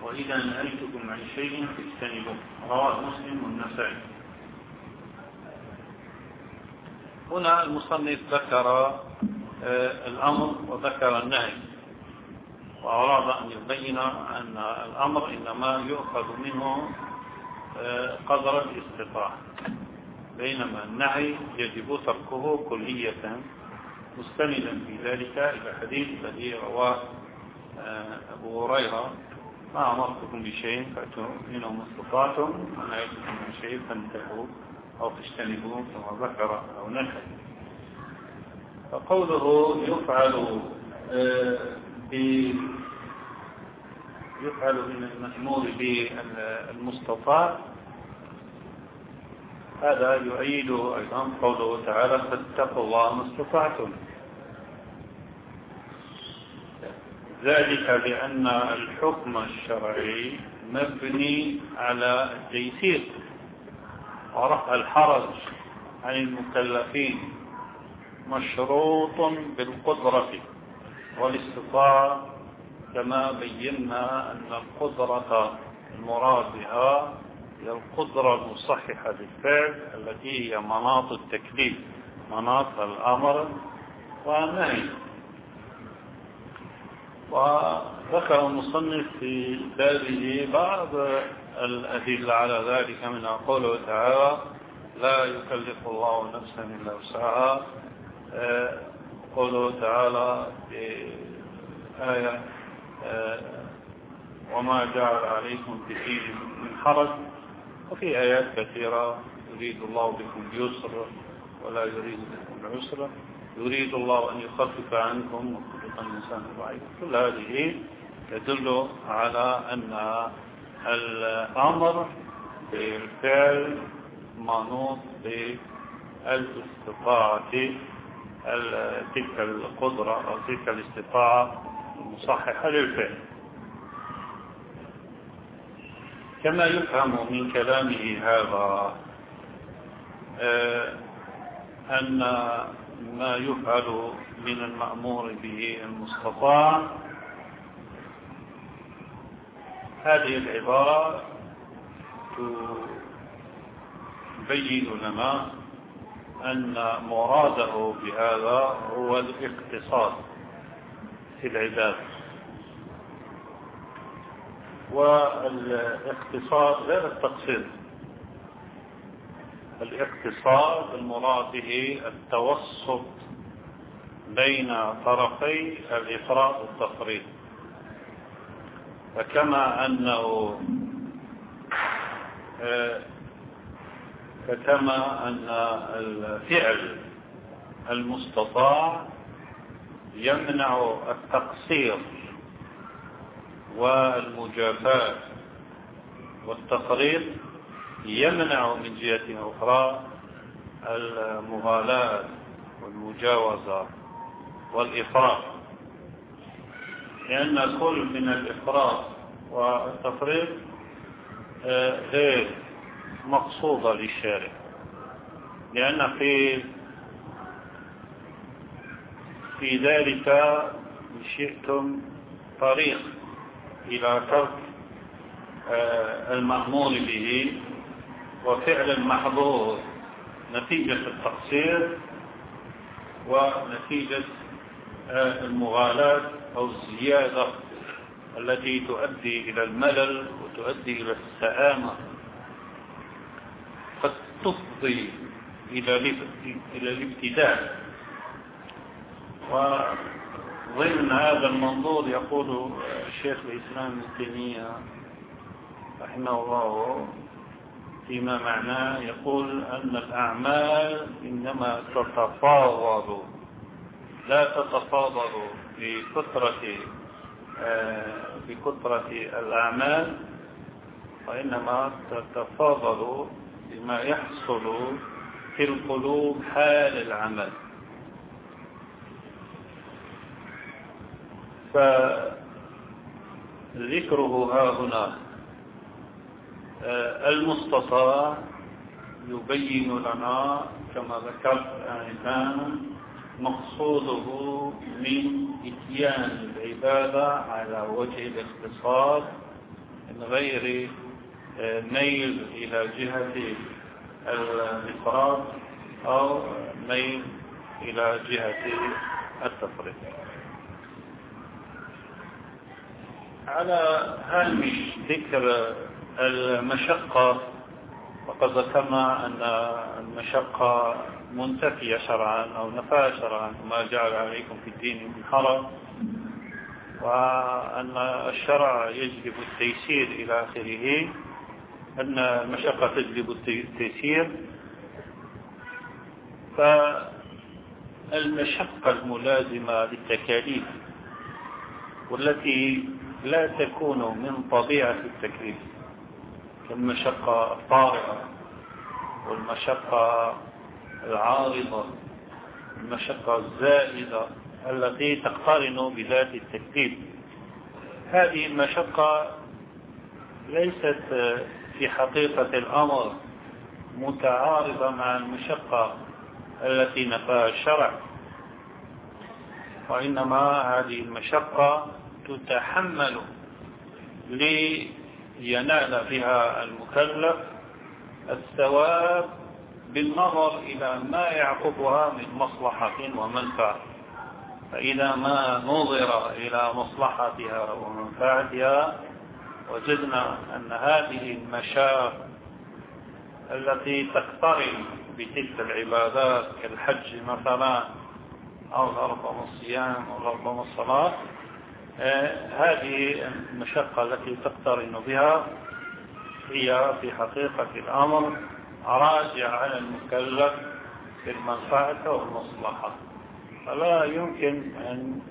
وإذا نهيتكم عن شيء فاجتنبوه. رواه مسلم والنسائي. هنا المصنف ذكر آه، الأمر وذكر النهي وأراد أن يبين أن الأمر إنما يؤخذ منه قدر الاستطاعة. بينما النهي يجب تركه كلية مستندا في ذلك إلى حديث الذي رواه آه، أبو هريرة. ما أمرتكم بشيء؟ فأتوا منه ما استطعتم. ونهيتكم من شيء؟ فانتهوا أو تجتنبوه كما ذكر أو نهي. فقوله يفعل آه، يفعل من المأمور بالمستطاع هذا يؤيد أيضا قوله تعالى فاتقوا الله ما استطعتم. ذلك بأن الحكم الشرعي مبني على التيسير ورفع الحرج عن المكلفين مشروط بالقدرة والاستطاعة كما بينا أن القدرة المراد بها هي القدرة المصححة للفعل التي هي مناط التكليف مناط الأمر والنهي. وذكر المصنف في بابه بعض الأدلة على ذلك من قوله تعالى لا يكلف الله نفسا إلا وسعها قوله تعالى في آية وما جعل عليكم في دين من حرج. وفي آيات كثيرة يريد الله بكم اليسر ولا يريد بكم العسر. يريد الله أن يخفف عنكم وخلق الإنسان ضعيف كل هذه يدل على أن الأمر بالفعل منوط بالاستطاعة تلك القدرة أو تلك الاستطاعة. المصححة للفعل كما يفهم من كلامه هذا آه، أن ما يفعل من المأمور به المستطاع هذه العبارة تبين لنا أن مراده بهذا هو الاقتصاد. العباد. والاقتصاد غير التقصير الاقتصاد المراد به التوسط بين طرفي الإفراط والتفريط فكما أنه فكما أن الفعل المستطاع يمنع التقصير والمجافاة والتفريط يمنع من جهة أخرى المغالاة والمجاوزة والإفراط. لأن كل من الإفراط والتفريط آه، غير مقصودة للشارع. لأن في في ذلك شئتم طريق إلى ترك آه، المأمور به وفعل المحظور نتيجة التقصير ونتيجة آه، المغالاة أو الزيادة التي تؤدي إلى الملل وتؤدي إلى السآمة. قد تفضي إلى الابتداء. وضمن هذا المنظور يقول الشيخ الإسلام ابن تيمية رحمه الله فيما معناه يقول أن الأعمال إنما تتفاضل لا تتفاضل بكثرة بكثرة الأعمال وإنما تتفاضل بما يحصل في القلوب حال العمل. فذكره ها هنا. آه، المستطاع يبين لنا كما ذكرت آنفا مقصوده من إتيان العبادة على وجه الاختصاص من غير آه، ميل إلى جهة الإفراد أو ميل إلى جهة التفريط على هامش ذكر المشقة وقد ذكرنا أن المشقة منتفية شرعا أو نفاة شرعا ما جعل عليكم في الدين من حرج وأن الشرع يجلب التيسير إلى آخره أن المشقة تجلب التيسير. فالمشقة الملازمة للتكاليف والتي لا تكون من طبيعة التكليف كالمشقة الطارئة والمشقة العارضة المشقة الزائدة التي تقترن بذات التكليف هذه المشقة ليست في حقيقة الأمر متعارضة مع المشقة التي نفاها الشرع وإنما هذه المشقة تتحمل لينال بها المكلف الثواب بالنظر إلى ما يعقبها من مصلحة ومنفعة. فإذا ما نظر إلى مصلحتها ومنفعتها وجدنا أن هذه المشاق التي تقترن بتلك العبادات كالحج مثلا أو ربما الصيام أو ربما الصلاة هذه المشقة التي تقترن بها هي في حقيقة الأمر راجع على المكلف في المنفعة والمصلحة. فلا يمكن أن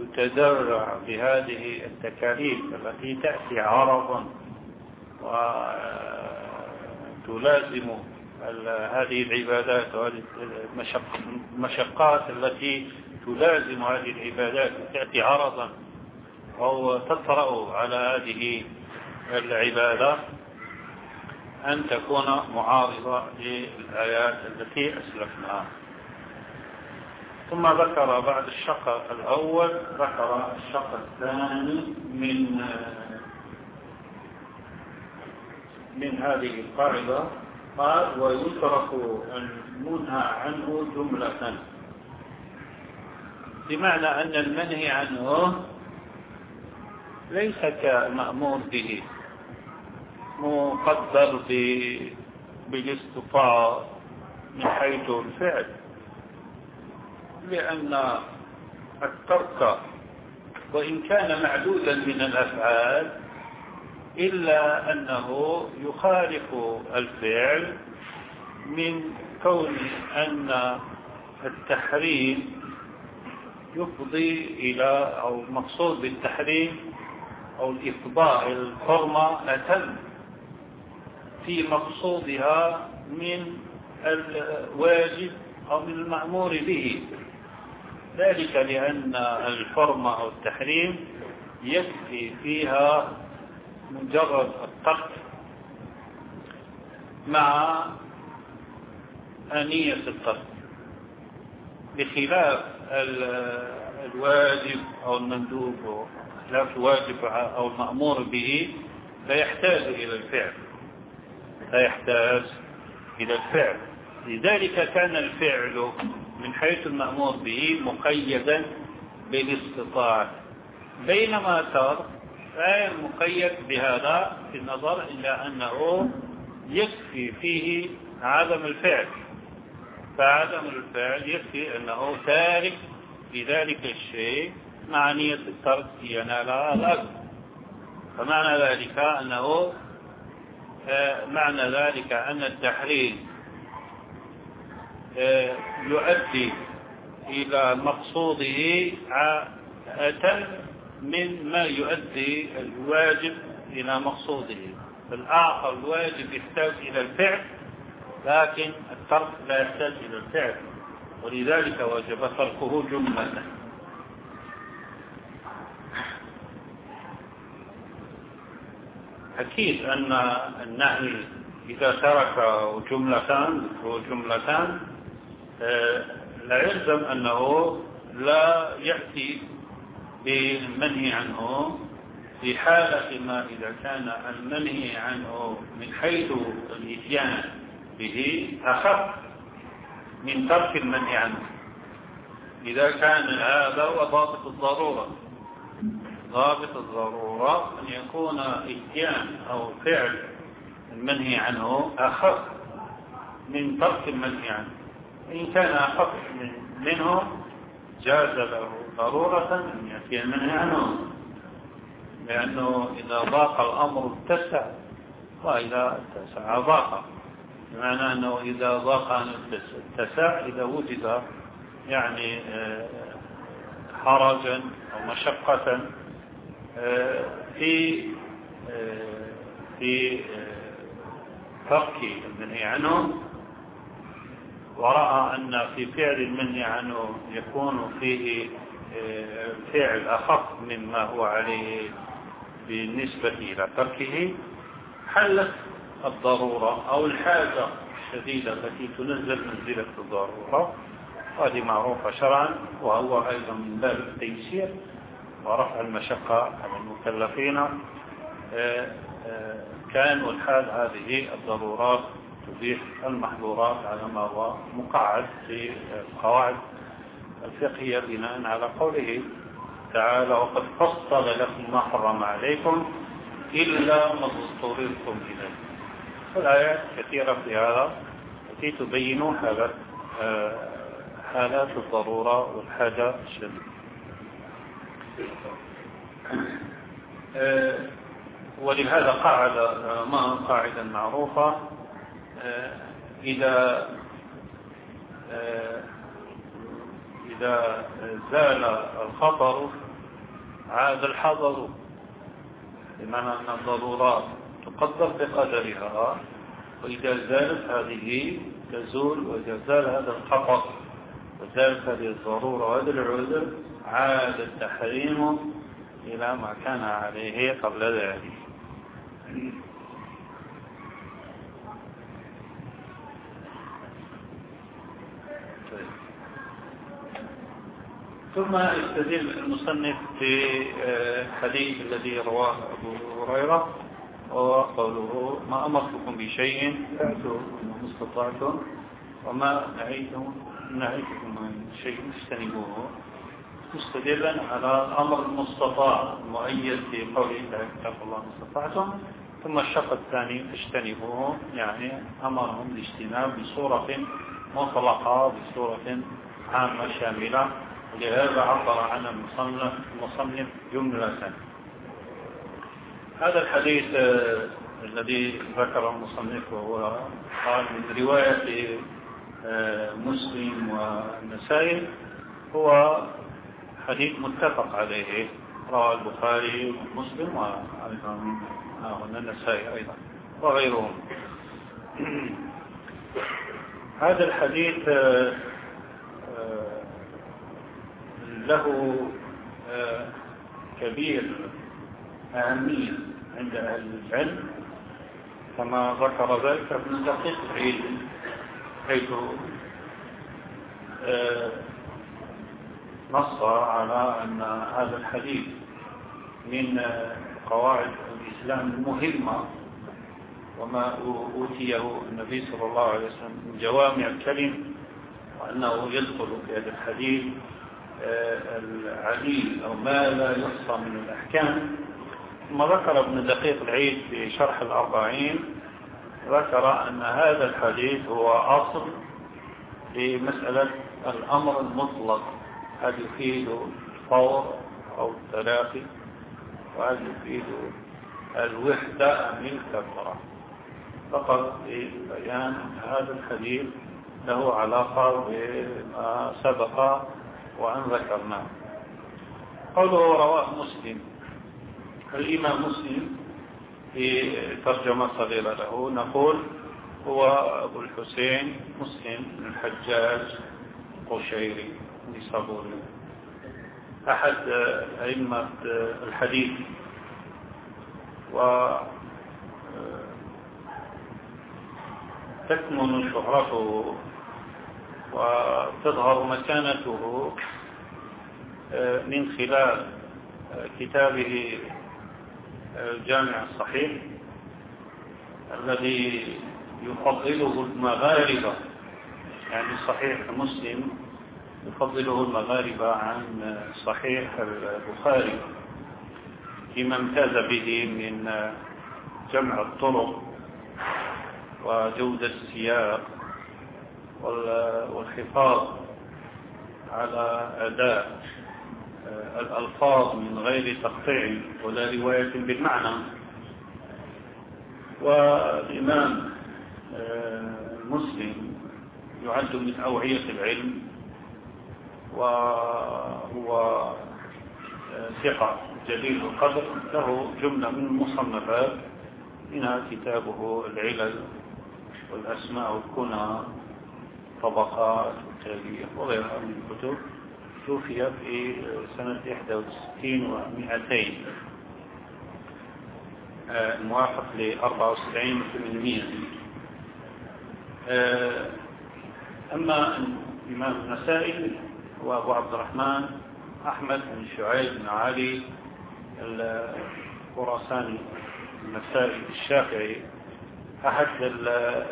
يتدرع بهذه التكاليف التي تأتي عرضا وتلازم هذه العبادات وهذه المشقات التي تلازم هذه العبادات تأتي عرضا. أو تطرأ على هذه العبادة أن تكون معارضة للآيات التي أسلفناها. ثم ذكر بعد الشق الأول ذكر الشق الثاني من من هذه القاعدة. قال ويترك المنهى عنه جملة. بمعنى أن المنهي عنه ليس كمأمور به مقدر بالاستطاعة من حيث الفعل لأن الترك وإن كان معدودا من الأفعال إلا أنه يخالف الفعل من كون أن التحريم يفضي إلى أو مقصود بالتحريم أو الإفضاء الحرمة أتم في مقصودها من الواجب أو من المأمور به. ذلك لأن الحرمة أو التحريم يكفي فيها مجرد الترك مع آنية الترك بخلاف الواجب أو المندوب أو خلاف الواجب أو المأمور به لا يحتاج إلى الفعل. لا يحتاج إلى الفعل. لذلك كان الفعل من حيث المأمور به مقيدا بالاستطاعة. بينما ترك غير مقيد بهذا في النظر إلا أنه يكفي فيه عدم الفعل. فعدم الفعل يكفي أنه تارك بذلك الشيء مع نية الترك ينالها الأجر فمعنى ذلك أنه آه، معنى ذلك أن التحريم آه، يؤدي إلى مقصوده أتم من ما يؤدي الواجب إلى مقصوده. الآخر الواجب يحتاج إلى الفعل لكن الترك لا يحتاج إلى الفعل. ولذلك وجب تركه جملة. أكيد أن النهي إذا ترك جملتان جملتان آه، لا يلزم أنه لا يأتي بالمنهي عنه في حالة ما إذا كان المنهي عنه من حيث الإتيان به أخف من ترك المنهي عنه. إذا كان هذا هو ضابط الضرورة. ضابط الضرورة أن يكون إتيان أو فعل المنهي عنه أخف من ترك المنهي عنه. إن كان أخف منه جاز له ضرورة أن يأتي المنهي عنه. لأنه إذا ضاق الأمر اتسع وإذا اتسع ضاق. بمعنى أنه إذا ضاق اتسع إذا وجد يعني آه، حرجا أو مشقة في آه، في ترك المنهي عنه. ورأى أن في فعل المنهي عنه يكون فيه فعل أخف مما هو عليه بالنسبة إلى تركه. حلت الضرورة أو الحاجة الشديدة التي تنزل منزلة الضرورة. هذه معروفة شرعا وهو أيضا من باب التيسير. ورفع المشقة على المكلفين. آه، آه، كان والحال هذه الضرورات تبيح المحظورات على ما هو مقعد في القواعد الفقهية بناء على قوله تعالى وقد فصل لكم ما حرم عليكم إلا ما اضطررتم إليه. الآيات كثيرة في هذا التي تبين حالات آه، حالات الضرورة والحاجة الشديدة. ولهذا قاعدة ما قاعدة معروفة آه، إذا إذا زال الخطر عاد الحظر بمعنى أن الضرورات تقدر بقدرها. وإذا زالت هذه تزول وإذا زال هذا الخطر وزالت هذه الضرورة وهذا العذر عاد التحريم إلى ما كان عليه قبل ذلك. ثم يستدل المصنف بحديث الذي رواه أبو هريرة وهو قوله ما أمرتكم بشيء فأتوا ما استطعتم وما نهيتكم عن شيء فاجتنبوه. مستدلا على الأمر المستطاع المؤيد في قوله اتقوا الله ما استطعتم ثم الشق الثاني اجتنبوه يعني أمرهم بالاجتناب بصورة مطلقة بصورة عامة شاملة. ولهذا عبر عن المصنف, المصنف جملة. هذا الحديث آه، الذي ذكره المصنف وهو قال من رواية آه، مسلم والنسائي هو حديث متفق عليه رواه البخاري ومسلم وأيضا النسائي أيضا وغيرهم. <clears throat> هذا الحديث آه، له كبير أهمية عند أهل العلم كما ذكر ذلك ابن دقيق العيد حيث آه، نص على أن هذا الحديث من قواعد الإسلام المهمة وما أوتيه النبي صلى الله عليه وسلم من جوامع الكلم وأنه يدخل في هذا الحديث آه، العليل أو ما لا يحصى من الأحكام. ثم ذكر ابن دقيق العيد في شرح الأربعين ذكر أن هذا الحديث هو أصل في مسألة الأمر المطلق. هل يفيد الفور أو التلاقي؟ وهل يفيد الوحدة أم الكثرة فقط بيان هذا الحديث له علاقة بما سبق وأن ذكرناه. قوله رواه مسلم. الإمام مسلم في ترجمة صغيرة له نقول هو أبو الحسين مسلم بن الحجاج قشيري. نصابوري أحد أئمة الحديث و تكمن شهرته وتظهر مكانته من خلال كتابه الجامع الصحيح الذي يفضله المغاربة يعني صحيح مسلم. يفضله المغاربة عن صحيح البخاري فيما امتاز به من جمع الطرق وجودة السياق والحفاظ على أداء الألفاظ من غير تقطيع ولا رواية بالمعنى. والإمام آه، مسلم يعد من أوعية العلم وهو آه، ثقة جليل القدر له جملة من المصنفات منها كتابه العلل والأسماء والكنى طبقات والتالية وغيرها من الكتب. توفي في سنة 61 و200 موافق ل 74 800 أما الإمام النسائي هو أبو عبد الرحمن أحمد بن شعيب بن علي الخراساني النسائي الشافعي أحد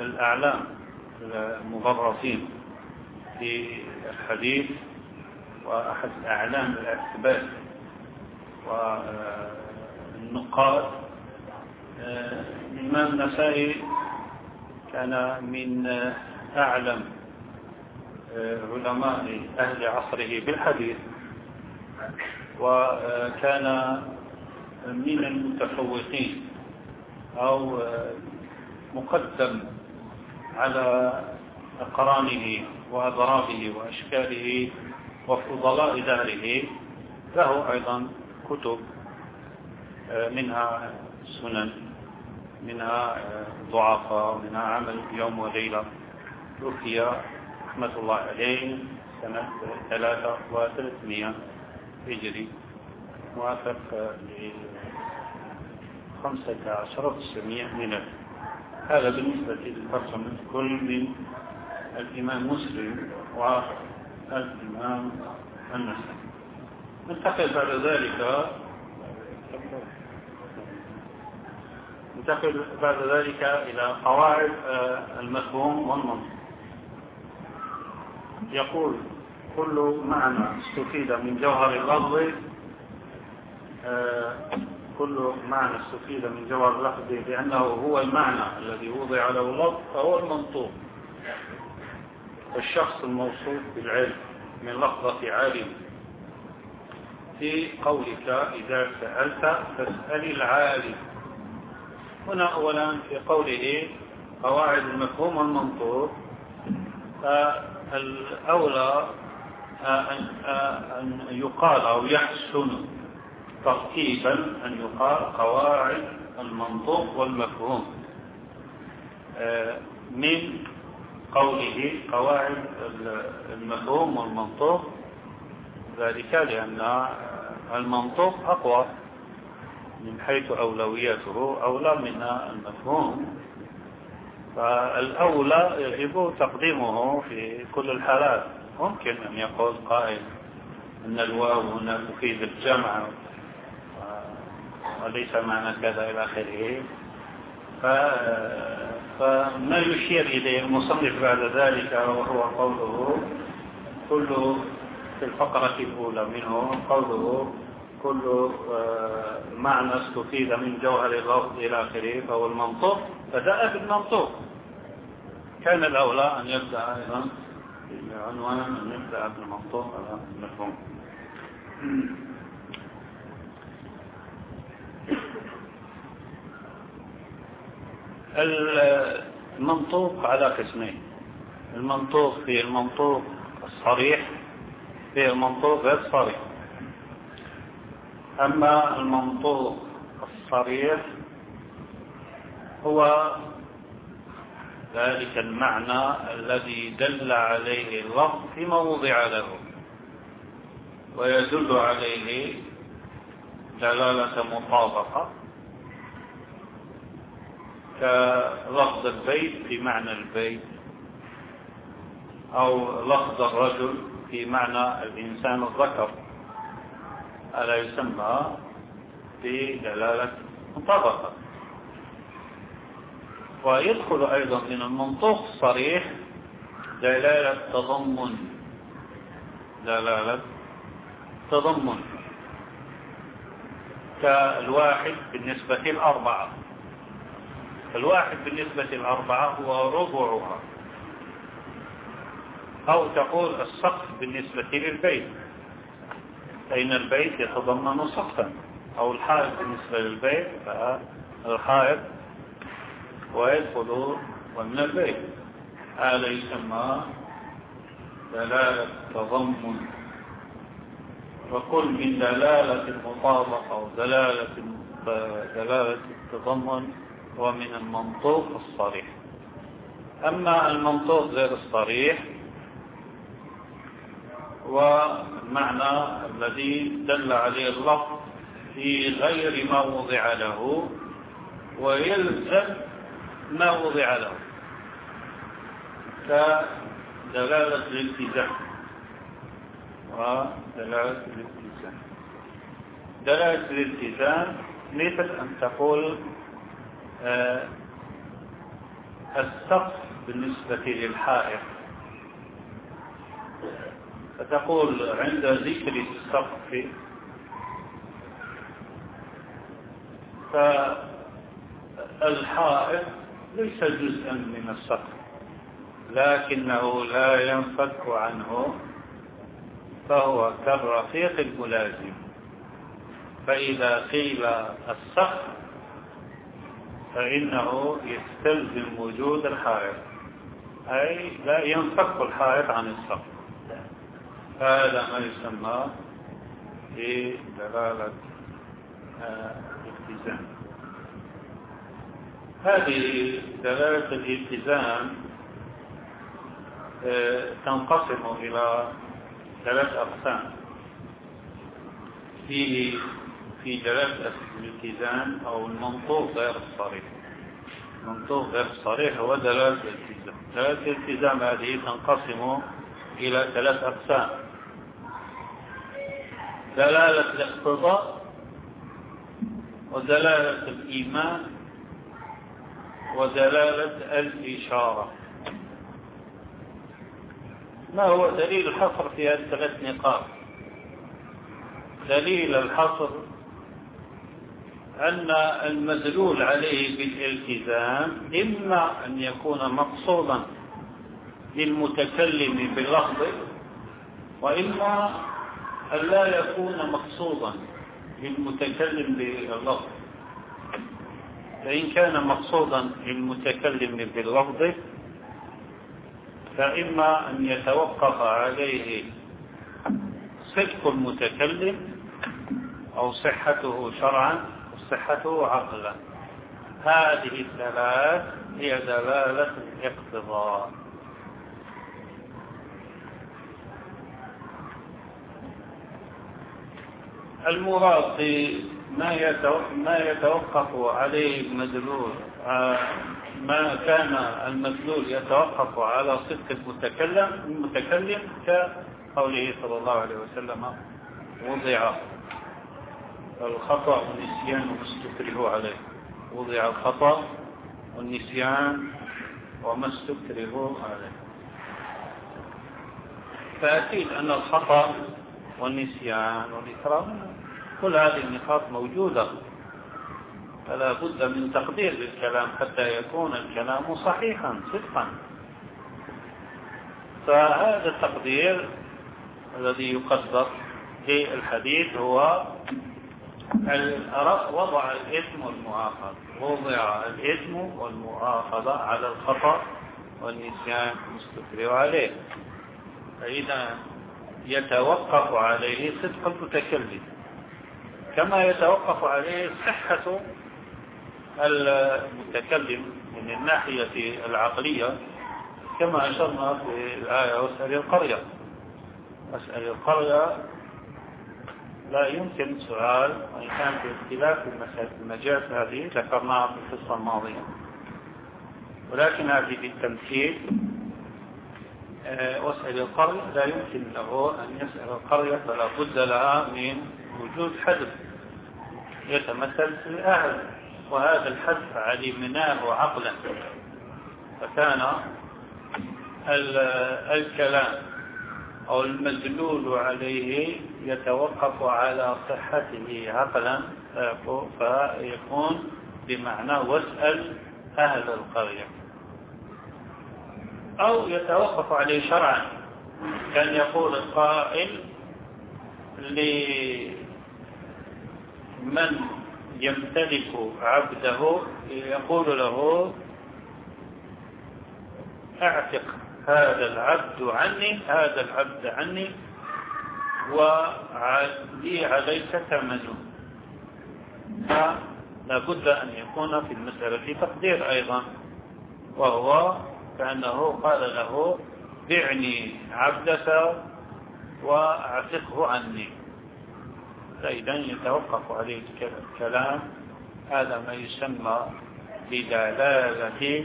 الأعلام المبرزين في الحديث وأحد أعلام الاعتبار والنقاد. الإمام النسائي كان من أعلم علماء أهل عصره بالحديث وكان من المتفوقين أو مقدم على أقرانه وأضرابه وأشكاله وفضلاء داره له أيضا كتب منها سنن منها ضعفاء منها عمل يوم وليلة توفي رحمة الله عليه سنة ثلاثة وثلاثمية هجري موافق ل خمسة عشر وتسعمية ميلاد. هذا بالنسبة للترجمة كل من الإمام مسلم الإمام النسائي. ننتقل بعد ذلك ننتقل بعد ذلك إلى قواعد آه، المفهوم والمنطق. يقول كل معنى استفيد من جوهر اللفظ آه، كل معنى استفيد من جوهر اللفظ لأنه هو المعنى الذي وضع له اللفظ فهو المنطوق. الشخص الموصوف بالعلم من لفظة عالم. في قولك إذا سألت فاسأل العالم. هنا أولا في قوله قواعد المفهوم والمنطوق الأولى أن يقال أو يحسن ترتيبا أن يقال قواعد المنطوق والمفهوم. من قوله قواعد المفهوم والمنطوق ذلك لأن المنطوق أقوى من حيث أولوياته أولى من المفهوم. فالأولى يجب تقديمه في كل الحالات. ممكن أن يقول قائل أن الواو هنا تفيد الجمع وليس معنى كذا إلى آخره. فما يشير إليه المصنف بعد ذلك وهو قوله كل في الفقرة الأولى منه قوله كل آه، معنى استفيد من جوهر اللفظ إلى آخره فهو المنطوق. بدأ بالمنطوق. كان الأولى أن يبدأ أيضا عنوان أن يبدأ بالمنطوق. على المفهوم المنطوق على قسمين. المنطوق في المنطوق الصريح في المنطوق غير صريح. أما المنطوق الصريح هو ذلك المعنى الذي دل عليه اللفظ في موضع له ويدل عليه دلالة مطابقة كلفظ البيت في معنى البيت أو لفظ الرجل في معنى الإنسان الذكر. ألا يسمى بدلالة مطابقة ويدخل أيضا من المنطوق الصريح دلالة تضمن. دلالة تضمن. كالواحد بالنسبة للأربعة الواحد بالنسبة للأربعة هو ربعها. أو تقول السقف بالنسبة للبيت. فإن البيت يتضمن سقفا أو الحائط بالنسبة للبيت فالحائط ويدخل ضمن البيت. هذا يسمى دلالة تضمن. وكل من دلالة المطابقة أو دلالة دلالة التضمن هو من المنطوق الصريح. أما المنطوق غير الصريح والمعنى الذي دل عليه اللفظ في غير ما وضع له ويلزم ما وضع له كدلالة الالتزام. ودلالة الالتزام. دلالة الالتزام ليست أن تقول آه السقف بالنسبة للحائط. فتقول عند ذكر السقف. فالحائط ليس جزءا من السقف لكنه لا ينفك عنه فهو كالرفيق الملازم. فإذا قيل السقف فإنه يستلزم وجود الحائط أي لا ينفك الحائط عن السقف. هذا ما يسمى بدلالة الالتزام. هذه دلالة الالتزام آه، تنقسم إلى ثلاث أقسام. فيه في دلالة الالتزام أو المنطوق غير الصريح. المنطوق غير الصريح هو دلالة الالتزام. دلالة الالتزام هذه تنقسم إلى ثلاث أقسام. دلالة الاقتضاء ودلالة الإيمان ودلالة الإشارة. ما هو دليل الحصر في هذه الثلاث نقاط؟ دليل الحصر أن المدلول عليه بالالتزام إما أن يكون مقصودا للمتكلم باللفظ وإما أن لا يكون مقصودا للمتكلم باللفظ. فإن كان مقصودا للمتكلم باللفظ فإما أن يتوقف عليه صدق المتكلم أو صحته شرعا وصحته عقلا. هذه الثلاث هي دلالة الاقتضاء. المراد ما يتوقف عليه المدلول آه، ما كان المدلول يتوقف على صدق المتكلم المتكلم كقوله صلى الله عليه وسلم وضع الخطأ والنسيان وما استكره عليه. وضع الخطأ والنسيان وما استكره عليه. فأكيد أن الخطأ والنسيان والإكرام. كل هذه النقاط موجودة. فلا بد من تقدير للكلام حتى يكون الكلام صحيحا صدقا. فهذا التقدير الذي يقدر في الحديث هو وضع الإثم والمؤاخذة. وضع الإثم والمؤاخذة على الخطأ والنسيان المستكر عليه. فإذا يتوقف عليه صدق المتكلم. كما يتوقف عليه صحة المتكلم من الناحية العقلية كما أشرنا في الآية واسأل القرية. واسأل القرية لا يمكن سؤال وإن كان في اختلاف المجاز هذه ذكرناها في القصة الماضية. ولكن هذه بالتمثيل. واسأل القرية لا يمكن له أن يسأل القرية فلا بد لها من وجود حدث يتمثل في الأهل. وهذا الحذف علمناه عقلا فكان الكلام أو المدلول عليه يتوقف على صحته عقلا فيكون بمعنى واسأل أهل القرية. أو يتوقف عليه شرعا. كان يقول القائل لمن يمتلك عبده يقول له اعتق هذا العبد عني هذا العبد عني ولي عليك ثمنه. فلا بد أن يكون في المسألة تقدير أيضا وهو كأنه قال له بعني عبدك واعتقه عني. فإذا يتوقف عليه الكلام. هذا ما يسمى بدلالة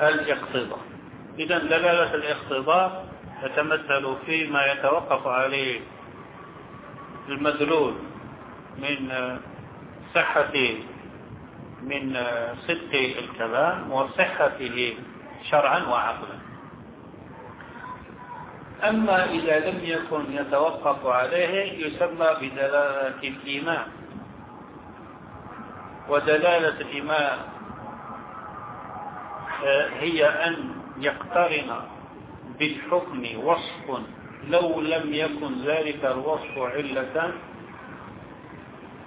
الاقتضاء. إذا دلالة الاقتضاء تتمثل فيما يتوقف عليه المدلول من صحة من صدق الكلام وصحته شرعا وعقلا. أما إذا لم يكن يتوقف عليه يسمى بدلالة الإيمان. ودلالة الإيمان آه، هي أن يقترن بالحكم وصف. لو لم يكن ذلك الوصف علة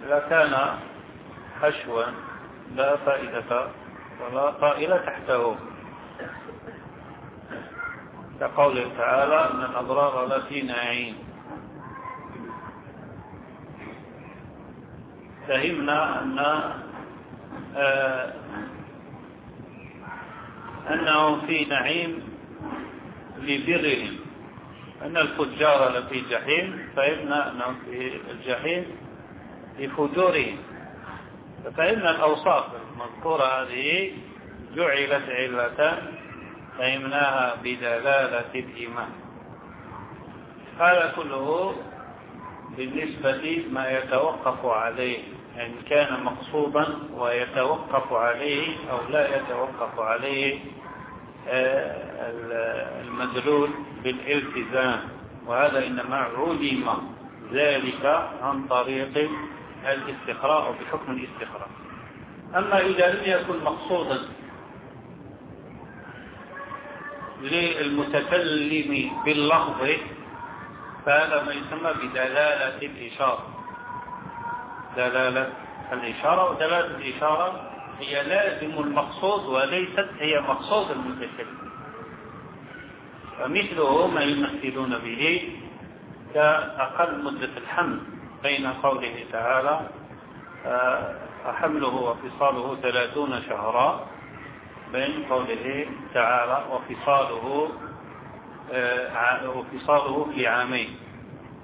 لكان حشوا لا فائدة ولا طائل تحته. كقوله تعالى أن الأبرار لفي نعيم. فهمنا أن آه أنهم في نعيم لبرهم. أن الفجار لفي جحيم فهمنا أنهم في الجحيم لفجورهم. ففهمنا الأوصاف المذكورة هذه جعلت علة فهمناها بدلالة الإيمان. هذا كله بالنسبة ما يتوقف عليه إن كان مقصودا ويتوقف عليه أو لا يتوقف عليه آه، المدلول بالالتزام. وهذا إنما علم ذلك عن طريق الاستقراء بحكم الاستقراء. أما إذا لم يكن مقصودا للمتكلم باللفظ فهذا ما يسمى بدلالة الإشارة. دلالة الإشارة ودلالة الإشارة هي لازم المقصود وليست هي مقصود المتكلم. فمثله ما يمثلون به كأقل مدة الحمل بين قوله تعالى آه، حمله وفصاله ثلاثون شهرا. بين قوله تعالى وفصاله آه، وفصاله في عامين.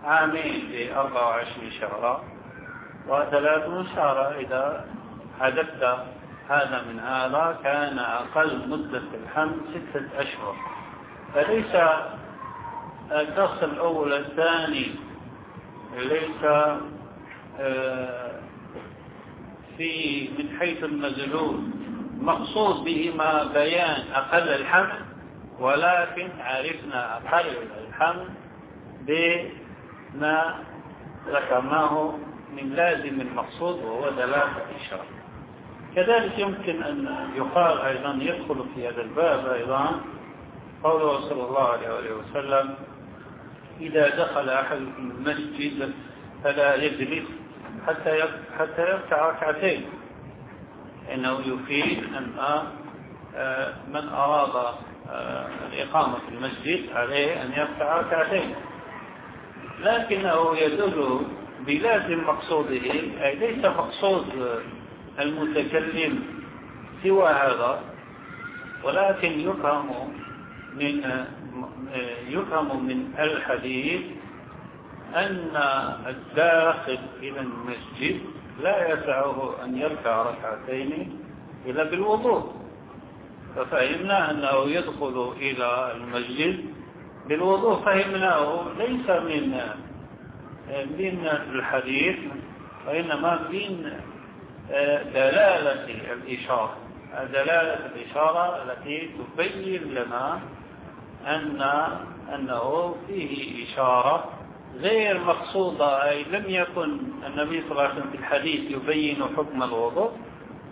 عامين في 24 شهرا وثلاثون شهرا إذا حدثت هذا من هذا كان أقل مدة الحمل ستة أشهر. فليس الدرس الأول الثاني ليس آه، في من حيث المدلول مقصود بهما بيان أقل الحمل ولكن عرفنا أقل الحمل بما ذكرناه من لازم المقصود وهو دلالة الإشارة كذلك يمكن أن يقال أيضا يدخل في هذا الباب أيضا قوله صلى الله عليه وسلم إذا دخل أحد المسجد فلا يجلس حتى حتى يركع ركعتين. إنه يفيد أن آه، من أراد آه، الإقامة في المسجد عليه أن يركع ركعتين. لكنه يدل بلازم مقصوده أي ليس مقصود المتكلم سوى هذا ولكن يفهم من يفهم من الحديث أن الداخل إلى المسجد لا يسعه أن يركع ركعتين إلا بالوضوء. ففهمنا أنه يدخل إلى المسجد بالوضوء. فهمناه ليس من من الحديث وإنما من دلالة الإشارة. دلالة الإشارة التي تبين لنا أن أنه فيه إشارة غير مقصودة أي لم يكن النبي صلى الله عليه وسلم في الحديث يبين حكم الوضوء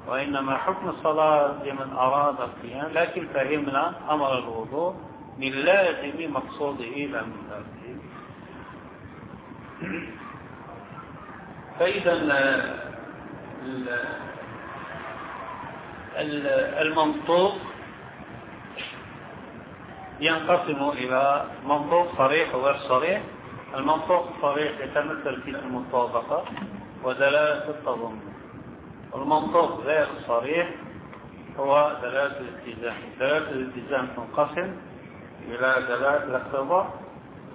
وإنما حكم الصلاة لمن أراد القيام لكن فهمنا أمر الوضوء من لازم مقصوده لا من لازم فإذا المنطوق ينقسم إلى منطوق صريح وغير صريح. المنطوق الصريح يتمثل في المطابقة ودلالة التضمن المنطوق غير الصريح هو دلالة الالتزام دلالة الالتزام تنقسم إلى دلالة الاقتضاء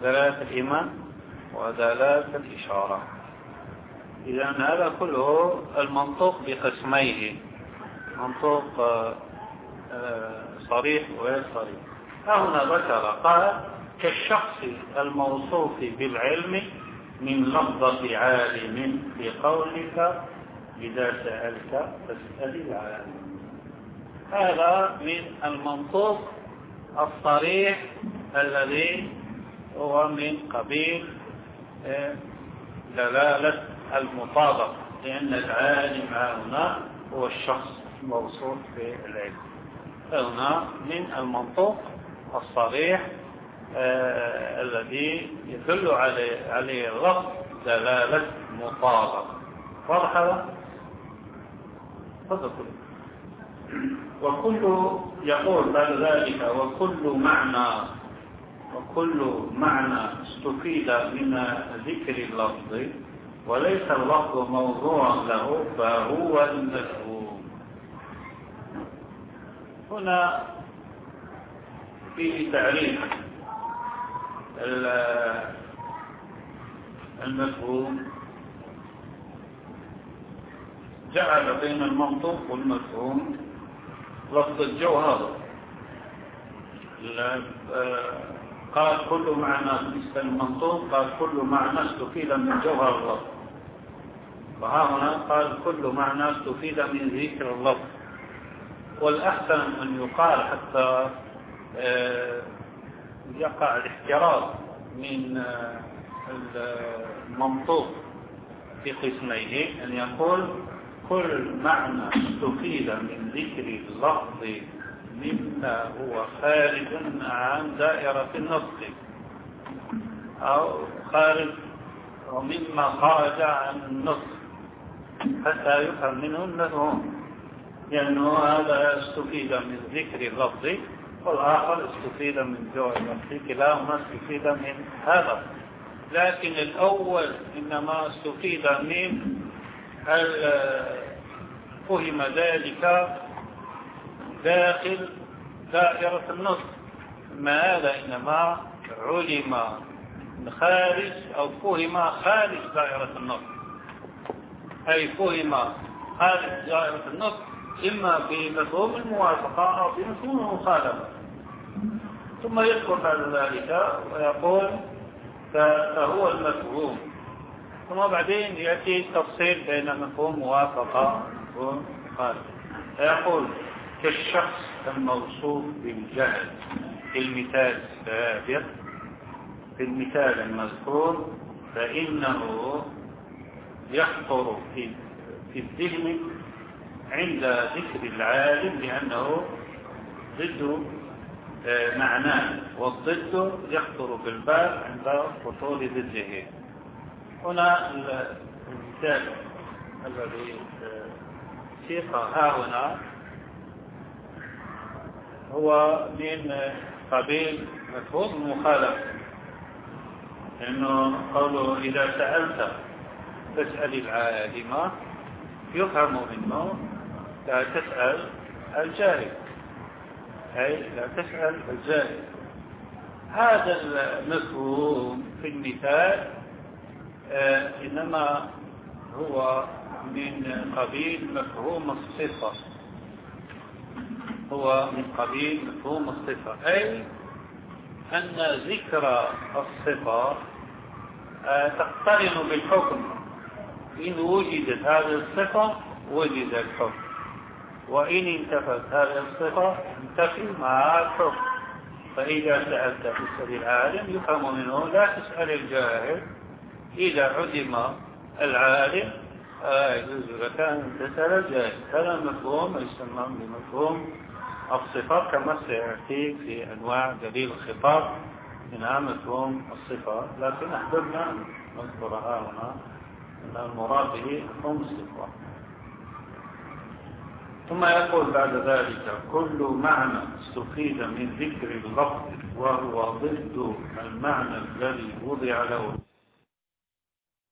دلالة الإيمان ودلالة الإشارة. إذا هذا كله المنطوق بقسميه. منطوق آه، صريح وغير صريح. فهنا ذكر قال كالشخص الموصوف بالعلم من لفظة عالم في قولك إذا سألت فاسأل العالم. هذا من المنطوق الصريح الذي هو من قبيل آه، دلالة المطابقة لأن العالم هنا هو الشخص الموصوف بالعلم. هنا من المنطوق الصريح الذي يدل عليه, عليه اللفظ دلالة واضح هذا؟ تفضل. وكل يقول بعد ذلك وكل معنى وكل معنى استفيد من ذكر اللفظ وليس اللفظ موضوعا له فهو المفهوم. هنا في تعريف. المفهوم. جعل بين المنطق والمفهوم. لفظ الجوهر قال كل معنى بالنسبة قال كل معنى استفيد من جوهر اللفظ. وها هنا قال كل معنى استفيد من ذكر اللفظ. والأحسن أن يقال حتى آه، يقع الاحتراز من آه، المنطوق في قسميه أن يقول كل معنى استفيد من ذكر اللفظ مما هو خارج عن دائرة النطق أو خارج ومما خرج عن النطق حتى يفهم منه المفهوم لأنه هذا استفيد من ذكر اللفظ والآخر استفيد من جوع اللفظ كلاهما استفيد من هذا. لكن الأول إنما استفيد من فهم ذلك داخل دائرة النص ما هذا إنما علم خارج أو فهم خارج دائرة النص أي فهم خارج دائرة النص إما بمفهوم الموافقة أو بمفهوم المخالفة. ثم يذكر بعد ذلك ويقول فهو المفهوم. ثم بعدين يأتي التفصيل بين مفهوم موافقة ومفهوم مخالفة. فيقول كالشخص الموصوف بالجهل في المثال السابق في المثال المذكور فإنه في في الذهن عند ذكر العالم لأنه ضد آه، معناه والضد يخطر بالبال عند خطور ضده. هنا المثال الذي آه، سيق ها هنا هو من قبيل مفهوم المخالفة لأنه قوله إذا سألت فاسأل العالم يفهم منه لا تسأل الجاهل. أي لا تسأل الجاهل. هذا المفهوم في المثال آه إنما هو من قبيل مفهوم الصفة. هو من قبيل مفهوم الصفة. أي أن ذكر الصفة آه، تقترن بالحكم. إن وجدت هذه الصفة وجد الحكم. وإن انتفت هذه الصفة انتفي مع الحكم فإذا سألت تسأل العالم يفهم منه لا تسأل الجاهل. إذا عدم العالم يجوز لك أن تسأل الجاهل. هذا مفهوم يسمى بمفهوم الصفات كما سيأتي في أنواع دليل الخطاب. منها مفهوم الصفة لكن أحببنا نذكرها هنا. أن المراد به مفهوم الصفة. ثم يقول بعد ذلك كل معنى استفيد من ذكر اللفظ وهو ضد المعنى الذي وضع له.